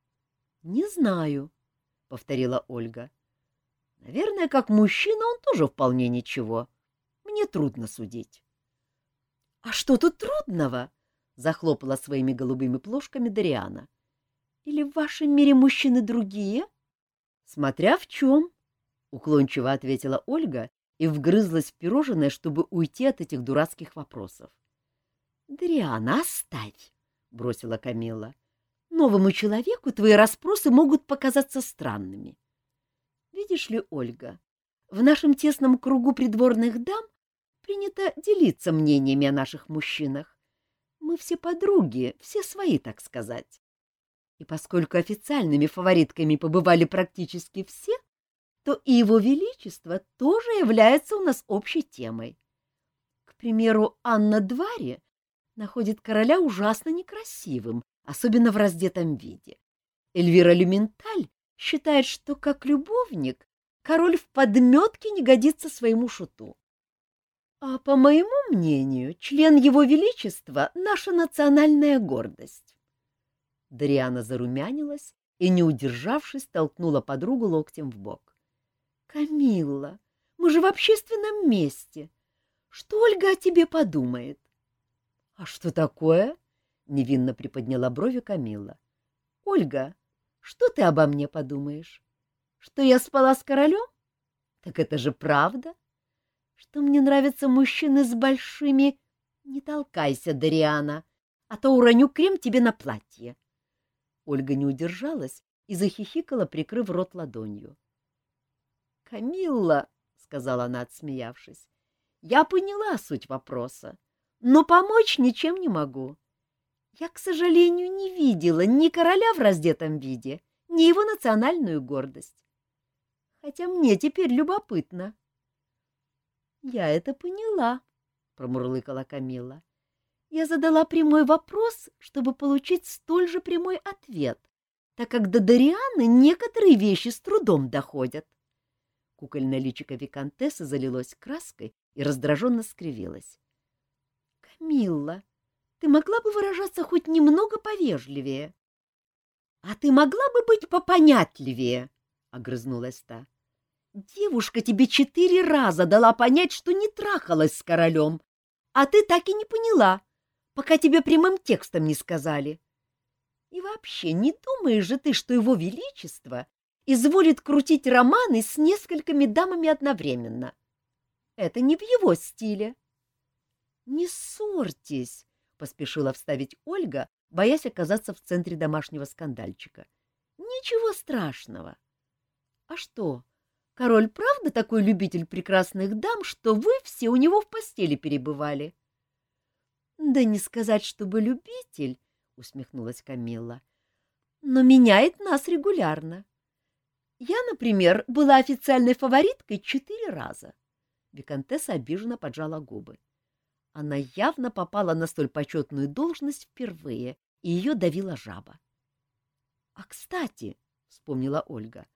— Не знаю, — повторила Ольга. — Наверное, как мужчина он тоже вполне ничего. Мне трудно судить. — А что тут трудного? — захлопала своими голубыми плошками Дариана. Или в вашем мире мужчины другие? — Смотря в чем, — уклончиво ответила Ольга и вгрызлась в пирожное, чтобы уйти от этих дурацких вопросов. — Дриана, оставь, — бросила Камила. — Новому человеку твои расспросы могут показаться странными. Видишь ли, Ольга, в нашем тесном кругу придворных дам принято делиться мнениями о наших мужчинах. Мы все подруги, все свои, так сказать. И поскольку официальными фаворитками побывали практически все, то и его величество тоже является у нас общей темой. К примеру, Анна Двари находит короля ужасно некрасивым, особенно в раздетом виде. Эльвира Люменталь считает, что как любовник король в подметке не годится своему шуту. А по моему мнению, член его величества — наша национальная гордость. Дариана зарумянилась и, не удержавшись, толкнула подругу локтем в бок. — Камилла, мы же в общественном месте. Что Ольга о тебе подумает? — А что такое? — невинно приподняла брови Камилла. — Ольга, что ты обо мне подумаешь? Что я спала с королем? Так это же правда. Что мне нравятся мужчины с большими... Не толкайся, Дариана, а то уроню крем тебе на платье. Ольга не удержалась и захихикала, прикрыв рот ладонью. — Камилла, — сказала она, отсмеявшись, — я поняла суть вопроса, но помочь ничем не могу. Я, к сожалению, не видела ни короля в раздетом виде, ни его национальную гордость. Хотя мне теперь любопытно. — Я это поняла, — промурлыкала Камила. Я задала прямой вопрос, чтобы получить столь же прямой ответ, так как до Дорианы некоторые вещи с трудом доходят. Кукольное личико Викантессы залилось краской и раздраженно скривилась. — Камилла, ты могла бы выражаться хоть немного повежливее? — А ты могла бы быть попонятливее? — огрызнулась та. — Девушка тебе четыре раза дала понять, что не трахалась с королем, а ты так и не поняла, пока тебе прямым текстом не сказали. И вообще, не думаешь же ты, что его величество изволит крутить романы с несколькими дамами одновременно? Это не в его стиле. — Не ссорьтесь, — поспешила вставить Ольга, боясь оказаться в центре домашнего скандальчика. — Ничего страшного. — А что, король правда такой любитель прекрасных дам, что вы все у него в постели перебывали? — да не сказать, чтобы любитель, — усмехнулась Камилла, — но меняет нас регулярно. Я, например, была официальной фавориткой четыре раза. Викантесса обиженно поджала губы. Она явно попала на столь почетную должность впервые, и ее давила жаба. — А, кстати, — вспомнила Ольга,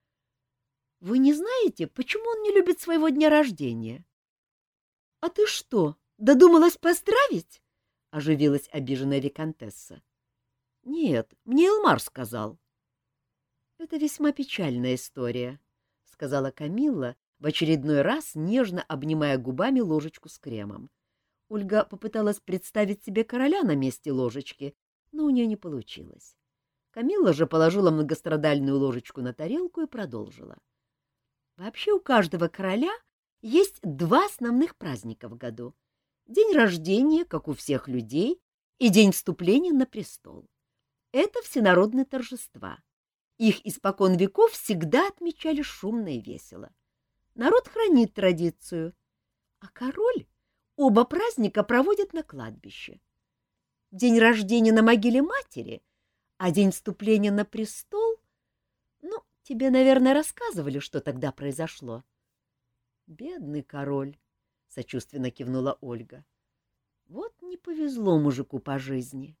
— вы не знаете, почему он не любит своего дня рождения? — А ты что, додумалась поздравить? — оживилась обиженная виконтесса. — Нет, мне Элмар сказал. — Это весьма печальная история, — сказала Камилла, в очередной раз нежно обнимая губами ложечку с кремом. Ольга попыталась представить себе короля на месте ложечки, но у нее не получилось. Камилла же положила многострадальную ложечку на тарелку и продолжила. Вообще у каждого короля есть два основных праздника в году — день рождения, как у всех людей, и день вступления на престол. Это всенародные торжества. Их испокон веков всегда отмечали шумно и весело. Народ хранит традицию, а король оба праздника проводит на кладбище. День рождения на могиле матери, а день вступления на престол... Ну, тебе, наверное, рассказывали, что тогда произошло. Бедный король. — сочувственно кивнула Ольга. Вот не повезло мужику по жизни.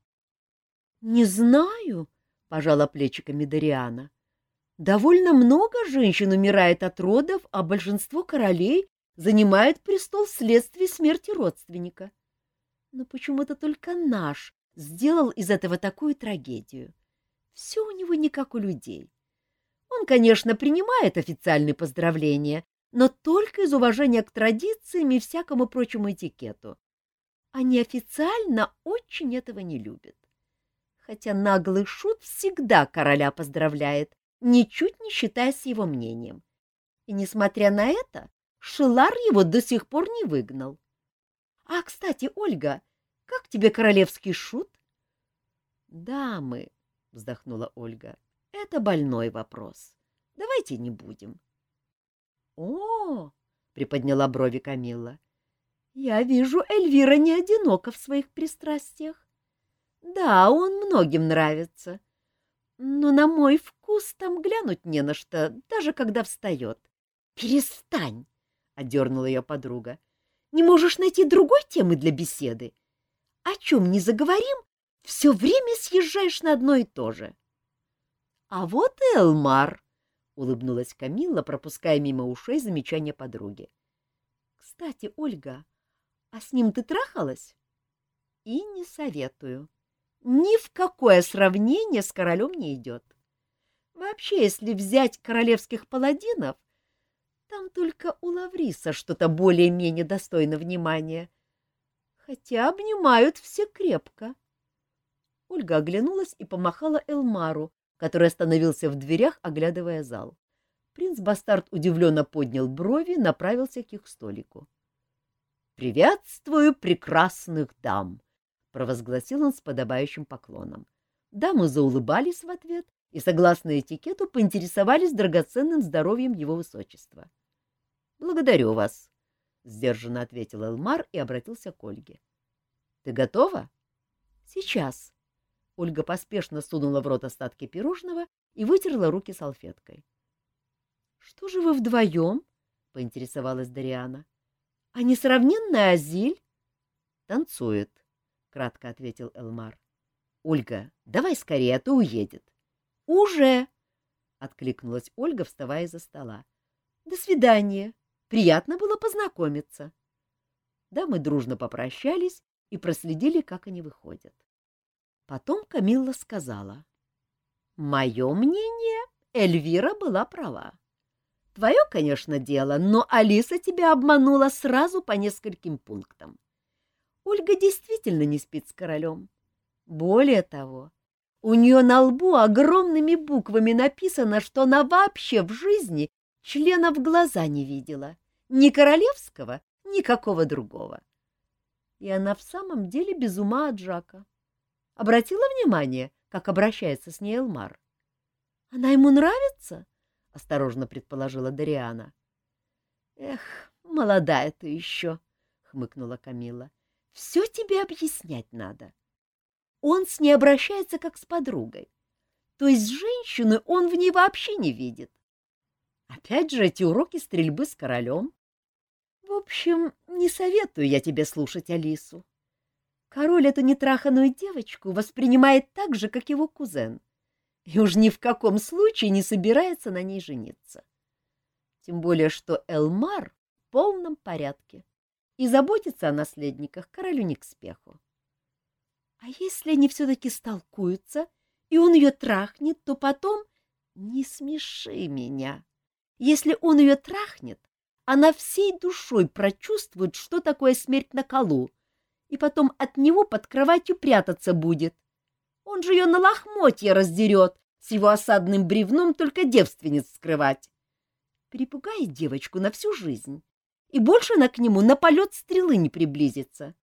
— Не знаю, — пожала плечиками Дариана. — Довольно много женщин умирает от родов, а большинство королей занимает престол вследствие смерти родственника. Но почему-то только наш сделал из этого такую трагедию. Все у него не как у людей. Он, конечно, принимает официальные поздравления, но только из уважения к традициям и всякому прочему этикету. А неофициально очень этого не любят. Хотя наглый шут всегда короля поздравляет, ничуть не считаясь его мнением. И, несмотря на это, Шилар его до сих пор не выгнал. А, кстати, Ольга, как тебе королевский шут? — Дамы, — вздохнула Ольга, — это больной вопрос. Давайте не будем. — о, приподняла брови Камилла. Я вижу, Эльвира не одинока в своих пристрастиях. Да, он многим нравится. Но на мой вкус там глянуть не на что, даже когда встает. Перестань, одернула ее подруга. Не можешь найти другой темы для беседы? О чем не заговорим, все время съезжаешь на одно и то же. А вот Элмар, улыбнулась Камилла, пропуская мимо ушей замечания подруги. Кстати, Ольга, а с ним ты трахалась? И не советую. Ни в какое сравнение с королем не идет. Вообще, если взять королевских паладинов, там только у Лавриса что-то более-менее достойно внимания. Хотя обнимают все крепко. Ольга оглянулась и помахала Элмару, который остановился в дверях, оглядывая зал. Принц-бастард удивленно поднял брови, и направился к их столику. — Приветствую прекрасных дам! — провозгласил он с подобающим поклоном. Дамы заулыбались в ответ и, согласно этикету, поинтересовались драгоценным здоровьем его высочества. — Благодарю вас, — сдержанно ответил Элмар и обратился к Ольге. — Ты готова? — Сейчас. Ольга поспешно сунула в рот остатки пирожного и вытерла руки салфеткой. — Что же вы вдвоем? — поинтересовалась Дариана. — А несравненная Азиль? — Танцует, — кратко ответил Элмар. — Ольга, давай скорее, а то уедет. — Уже! — откликнулась Ольга, вставая из-за стола. — До свидания. Приятно было познакомиться. Да, мы дружно попрощались и проследили, как они выходят. Потом Камилла сказала. — Мое мнение, Эльвира была права. Твое, конечно, дело, но Алиса тебя обманула сразу по нескольким пунктам. Ольга действительно не спит с королем. Более того, у нее на лбу огромными буквами написано, что она вообще в жизни члена в глаза не видела. Ни королевского, ни какого другого. И она в самом деле без ума от Жака. Обратила внимание, как обращается с ней Элмар? Она ему нравится? —— осторожно предположила Дариана. — Эх, молодая ты еще, — хмыкнула Камила. — Все тебе объяснять надо. Он с ней обращается как с подругой. То есть женщины он в ней вообще не видит. Опять же эти уроки стрельбы с королем. В общем, не советую я тебе слушать Алису. Король эту нетраханную девочку воспринимает так же, как его кузен и уж ни в каком случае не собирается на ней жениться. Тем более, что Элмар в полном порядке и заботится о наследниках королю не к спеху. А если они все-таки столкуются, и он ее трахнет, то потом... Не смеши меня. Если он ее трахнет, она всей душой прочувствует, что такое смерть на колу, и потом от него под кроватью прятаться будет. Он же ее на лохмотья раздерет, с его осадным бревном только девственниц скрывать. Перепугает девочку на всю жизнь, и больше она к нему на полет стрелы не приблизится.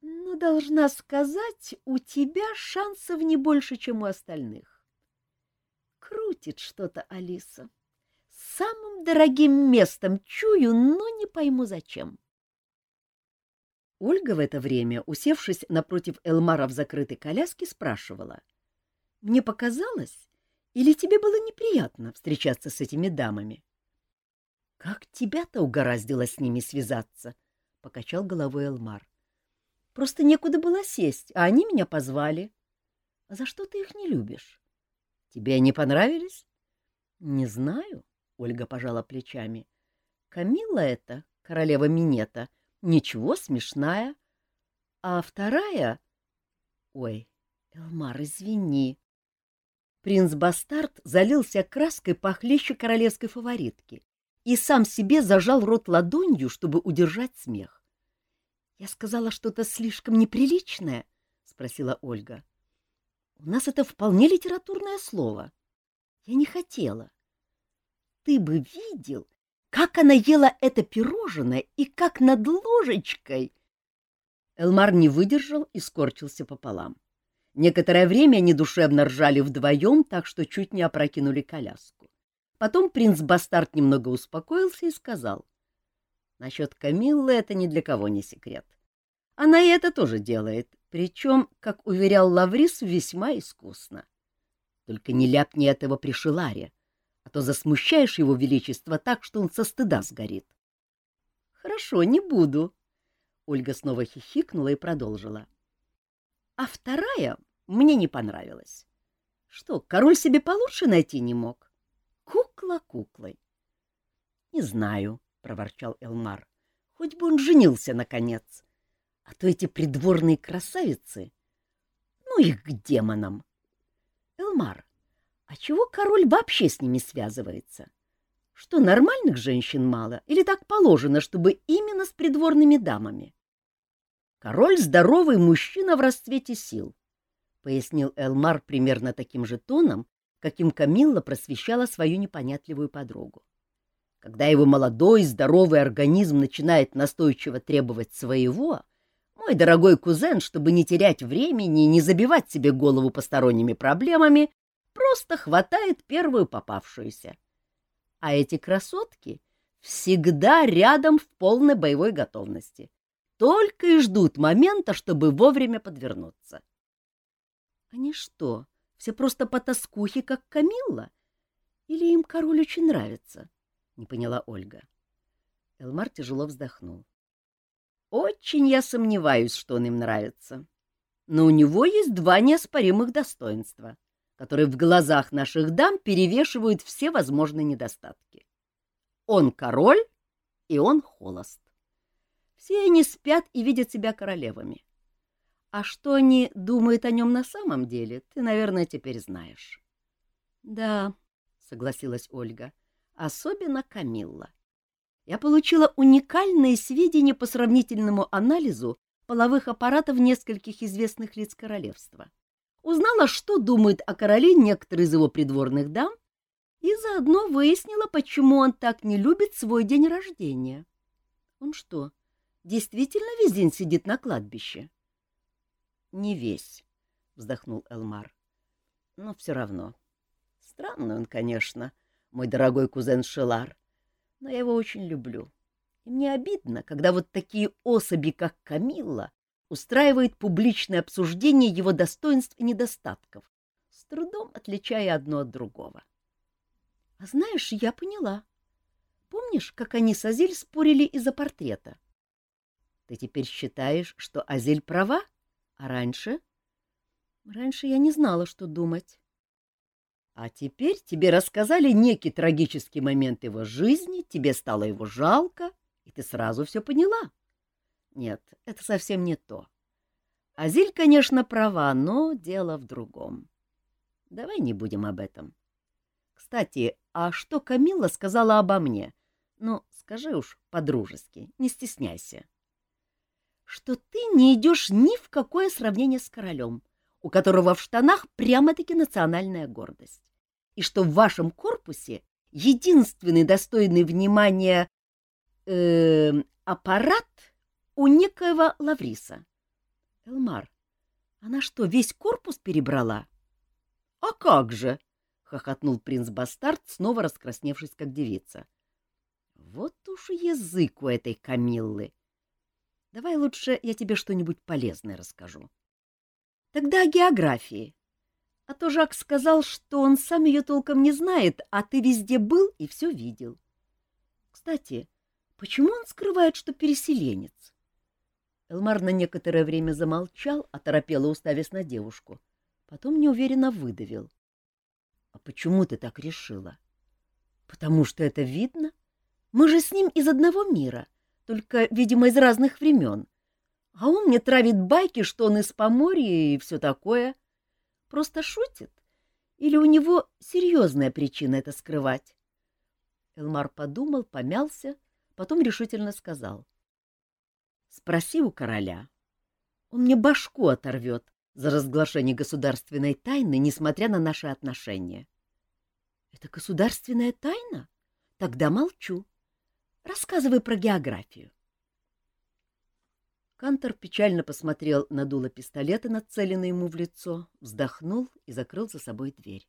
Но, должна сказать, у тебя шансов не больше, чем у остальных. Крутит что-то Алиса. Самым дорогим местом чую, но не пойму зачем. Ольга в это время, усевшись напротив Элмара в закрытой коляске, спрашивала. — Мне показалось, или тебе было неприятно встречаться с этими дамами? — Как тебя-то угораздило с ними связаться? — покачал головой Элмар. — Просто некуда было сесть, а они меня позвали. — А за что ты их не любишь? — Тебе они понравились? — Не знаю, — Ольга пожала плечами. — Камилла это, королева Минета, — Ничего, смешная. А вторая... Ой, Элмар, извини. Принц-бастард залился краской похлеще королевской фаворитки и сам себе зажал рот ладонью, чтобы удержать смех. — Я сказала что-то слишком неприличное? — спросила Ольга. — У нас это вполне литературное слово. Я не хотела. Ты бы видел, как она ела это пирожное и как над ложечкой! Элмар не выдержал и скорчился пополам. Некоторое время они душевно ржали вдвоем, так что чуть не опрокинули коляску. Потом принц-бастард немного успокоился и сказал. Насчет Камиллы это ни для кого не секрет. Она и это тоже делает, причем, как уверял Лаврис, весьма искусно. Только не ляпни этого при Шиларе, а то засмущаешь его величество так, что он со стыда сгорит. — Хорошо, не буду. Ольга снова хихикнула и продолжила. — А вторая мне не понравилась. Что, король себе получше найти не мог? Кукла куклой. — Не знаю, — проворчал Элмар. — Хоть бы он женился, наконец. А то эти придворные красавицы... Ну их к демонам. Элмар, а чего король вообще с ними связывается? Что, нормальных женщин мало? Или так положено, чтобы именно с придворными дамами? Король — здоровый мужчина в расцвете сил, — пояснил Элмар примерно таким же тоном, каким Камилла просвещала свою непонятливую подругу. Когда его молодой, здоровый организм начинает настойчиво требовать своего, Мой дорогой кузен, чтобы не терять времени и не забивать себе голову посторонними проблемами, просто хватает первую попавшуюся. А эти красотки всегда рядом в полной боевой готовности. Только и ждут момента, чтобы вовремя подвернуться. Они что, все просто потаскухи, как Камилла? Или им король очень нравится? Не поняла Ольга. Элмар тяжело вздохнул. Очень я сомневаюсь, что он им нравится. Но у него есть два неоспоримых достоинства, которые в глазах наших дам перевешивают все возможные недостатки. Он король, и он холост. Все они спят и видят себя королевами. А что они думают о нем на самом деле, ты, наверное, теперь знаешь. — Да, — согласилась Ольга, — особенно Камилла я получила уникальные сведения по сравнительному анализу половых аппаратов нескольких известных лиц королевства. Узнала, что думают о короле некоторые из его придворных дам, и заодно выяснила, почему он так не любит свой день рождения. Он что, действительно весь день сидит на кладбище? — Не весь, — вздохнул Элмар. — Но все равно. Странный он, конечно, мой дорогой кузен Шелар но я его очень люблю. И мне обидно, когда вот такие особи, как Камилла, устраивают публичное обсуждение его достоинств и недостатков, с трудом отличая одно от другого. А знаешь, я поняла. Помнишь, как они с Азель спорили из-за портрета? Ты теперь считаешь, что Азель права, а раньше? Раньше я не знала, что думать. А теперь тебе рассказали некий трагический момент его жизни, тебе стало его жалко, и ты сразу все поняла. Нет, это совсем не то. Азиль, конечно, права, но дело в другом. Давай не будем об этом. Кстати, а что Камилла сказала обо мне? Ну, скажи уж по-дружески, не стесняйся. Что ты не идешь ни в какое сравнение с королем, у которого в штанах прямо-таки национальная гордость и что в вашем корпусе единственный достойный внимания э, аппарат у некоего Лавриса. Элмар, она что, весь корпус перебрала? — А как же! — хохотнул принц-бастард, снова раскрасневшись, как девица. — Вот уж язык у этой Камиллы! Давай лучше я тебе что-нибудь полезное расскажу. Тогда о географии. А то Жак сказал, что он сам ее толком не знает, а ты везде был и все видел. Кстати, почему он скрывает, что переселенец? Элмар на некоторое время замолчал, оторопело уставясь на девушку. Потом неуверенно выдавил. — А почему ты так решила? — Потому что это видно. Мы же с ним из одного мира, только, видимо, из разных времен. А он мне травит байки, что он из Поморья и все такое. — Просто шутит? Или у него серьезная причина это скрывать? Элмар подумал, помялся, потом решительно сказал. — Спроси у короля. Он мне башку оторвет за разглашение государственной тайны, несмотря на наши отношения. — Это государственная тайна? Тогда молчу. Рассказывай про географию. Кантор печально посмотрел на дуло пистолета, нацеленное ему в лицо, вздохнул и закрыл за собой дверь.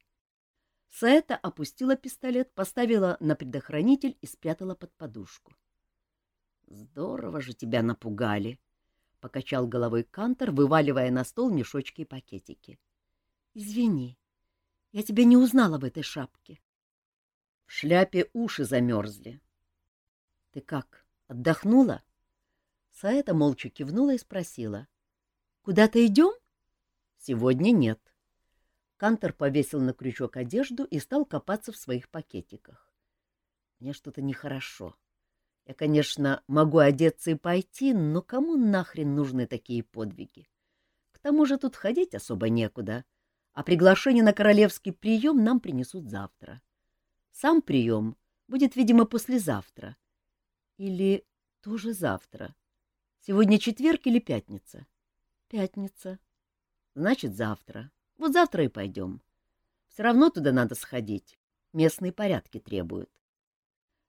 Саэта опустила пистолет, поставила на предохранитель и спрятала под подушку. — Здорово же тебя напугали! — покачал головой Кантор, вываливая на стол мешочки и пакетики. — Извини, я тебя не узнала в этой шапке. В шляпе уши замерзли. — Ты как, отдохнула? — Саэта молча кивнула и спросила. — Куда-то идем? — Сегодня нет. Кантор повесил на крючок одежду и стал копаться в своих пакетиках. Мне что-то нехорошо. Я, конечно, могу одеться и пойти, но кому нахрен нужны такие подвиги? К тому же тут ходить особо некуда, а приглашение на королевский прием нам принесут завтра. Сам прием будет, видимо, послезавтра. Или тоже завтра. Сегодня четверг или пятница? Пятница. Значит, завтра. Вот завтра и пойдем. Все равно туда надо сходить. Местные порядки требуют.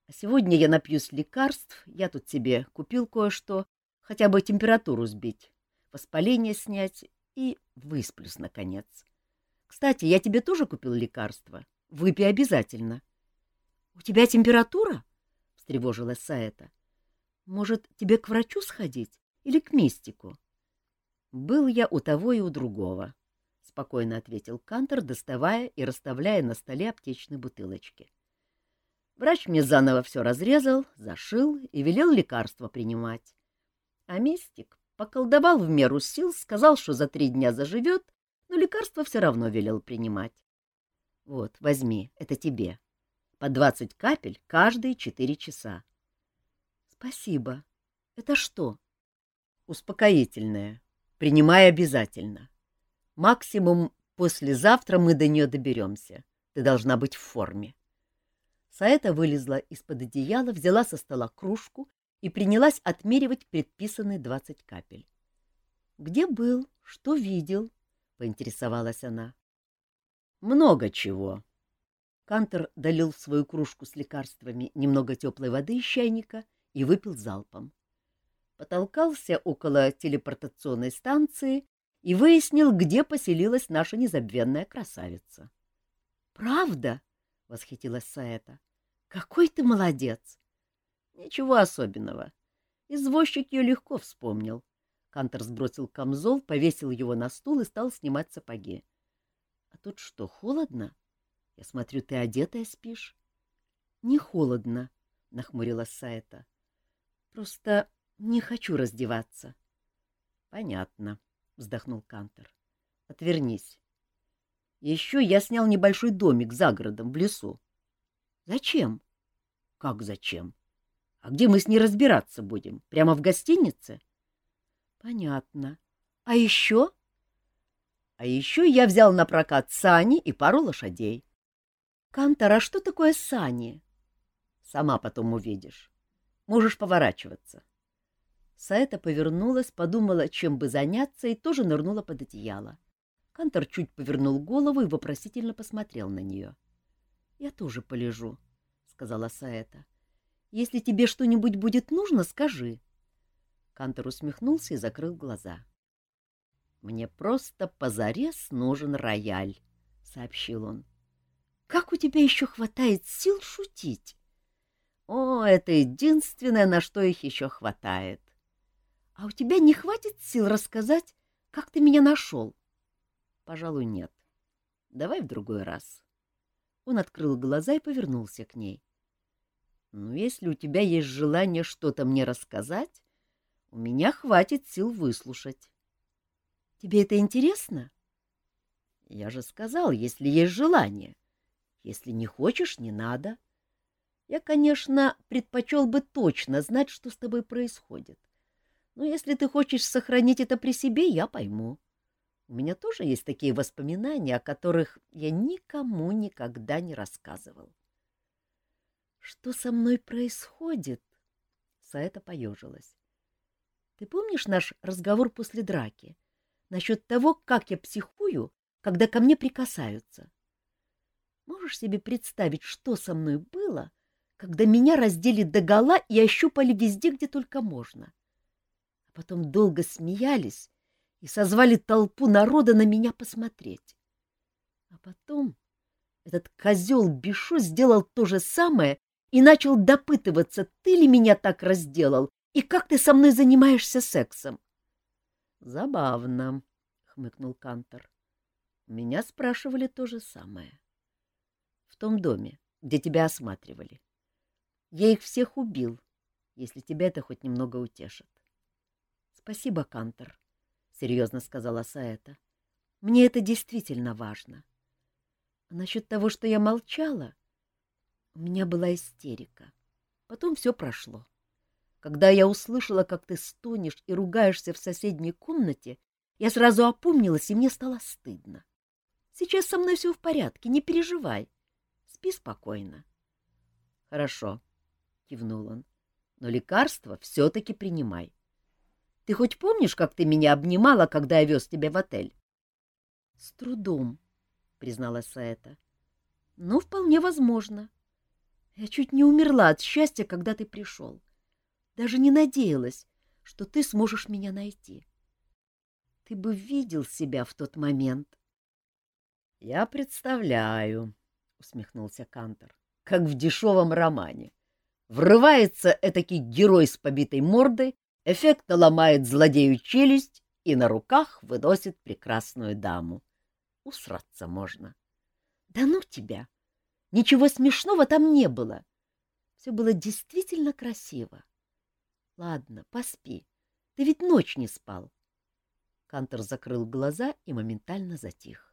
А сегодня я напьюсь лекарств, я тут себе купил кое-что, хотя бы температуру сбить. воспаление снять и высплюсь, наконец. Кстати, я тебе тоже купил лекарство. Выпей обязательно. — У тебя температура? — встревожилась Саэта. — Может, тебе к врачу сходить или к мистику? — Был я у того и у другого, — спокойно ответил Кантор, доставая и расставляя на столе аптечные бутылочки. Врач мне заново все разрезал, зашил и велел лекарства принимать. А мистик поколдовал в меру сил, сказал, что за три дня заживет, но лекарство все равно велел принимать. Вот, возьми, это тебе. По двадцать капель каждые четыре часа. Спасибо. Это что? Успокоительное. Принимай обязательно. Максимум послезавтра мы до нее доберемся. Ты должна быть в форме. Саэта вылезла из-под одеяла, взяла со стола кружку и принялась отмеривать предписанные двадцать капель. — Где был? Что видел? — поинтересовалась она. — Много чего. Кантер долил в свою кружку с лекарствами немного теплой воды из чайника и выпил залпом. Потолкался около телепортационной станции и выяснил, где поселилась наша незабвенная красавица. — Правда? — восхитилась Саэта. Какой ты молодец! Ничего особенного. Извозчик ее легко вспомнил. Кантор сбросил камзол, повесил его на стул и стал снимать сапоги. — А тут что, холодно? Я смотрю, ты одетая спишь. — Не холодно, — нахмурилась Саэта. — Просто не хочу раздеваться. — Понятно, — вздохнул Кантор. — Отвернись. Еще я снял небольшой домик за городом, в лесу. Зачем? Как зачем? А где мы с ней разбираться будем? Прямо в гостинице? Понятно. А еще? А еще я взял на прокат сани и пару лошадей. Кантор, а что такое сани? Сама потом увидишь. Можешь поворачиваться. Саэта повернулась, подумала, чем бы заняться, и тоже нырнула под одеяло. Кантор чуть повернул голову и вопросительно посмотрел на нее. —— Я тоже полежу, — сказала Саэта. — Если тебе что-нибудь будет нужно, скажи. Кантор усмехнулся и закрыл глаза. — Мне просто позарез нужен рояль, — сообщил он. — Как у тебя еще хватает сил шутить? — О, это единственное, на что их еще хватает. — А у тебя не хватит сил рассказать, как ты меня нашел? — Пожалуй, нет. Давай в другой раз. — он открыл глаза и повернулся к ней. — Ну, если у тебя есть желание что-то мне рассказать, у меня хватит сил выслушать. — Тебе это интересно? — Я же сказал, если есть желание. Если не хочешь, не надо. Я, конечно, предпочел бы точно знать, что с тобой происходит. Но если ты хочешь сохранить это при себе, я пойму. У меня тоже есть такие воспоминания, о которых я никому никогда не рассказывал. Что со мной происходит? Саэта поежилась. Ты помнишь наш разговор после драки насчет того, как я психую, когда ко мне прикасаются? Можешь себе представить, что со мной было, когда меня раздели догола и ощупали везде, где только можно? А потом долго смеялись и созвали толпу народа на меня посмотреть. А потом этот козел Бишу сделал то же самое и начал допытываться, ты ли меня так разделал и как ты со мной занимаешься сексом. — Забавно, — хмыкнул Кантор. — Меня спрашивали то же самое. В том доме, где тебя осматривали. Я их всех убил, если тебя это хоть немного утешит. — Спасибо, Кантор. — серьезно сказала Саэта. — Мне это действительно важно. А насчет того, что я молчала, у меня была истерика. Потом все прошло. Когда я услышала, как ты стонешь и ругаешься в соседней комнате, я сразу опомнилась, и мне стало стыдно. Сейчас со мной все в порядке, не переживай. Спи спокойно. — Хорошо, — кивнул он, — но лекарство все-таки принимай. Ты хоть помнишь, как ты меня обнимала, когда я вез тебя в отель? — С трудом, — призналась Саэта. — Ну, вполне возможно. Я чуть не умерла от счастья, когда ты пришел. Даже не надеялась, что ты сможешь меня найти. Ты бы видел себя в тот момент. — Я представляю, — усмехнулся Кантор, — как в дешевом романе. Врывается этакий герой с побитой мордой, эффектно ломает злодею челюсть и на руках выносит прекрасную даму. Усраться можно. — Да ну тебя! Ничего смешного там не было. Все было действительно красиво. Ладно, поспи. Ты ведь ночь не спал. Кантор закрыл глаза и моментально затих.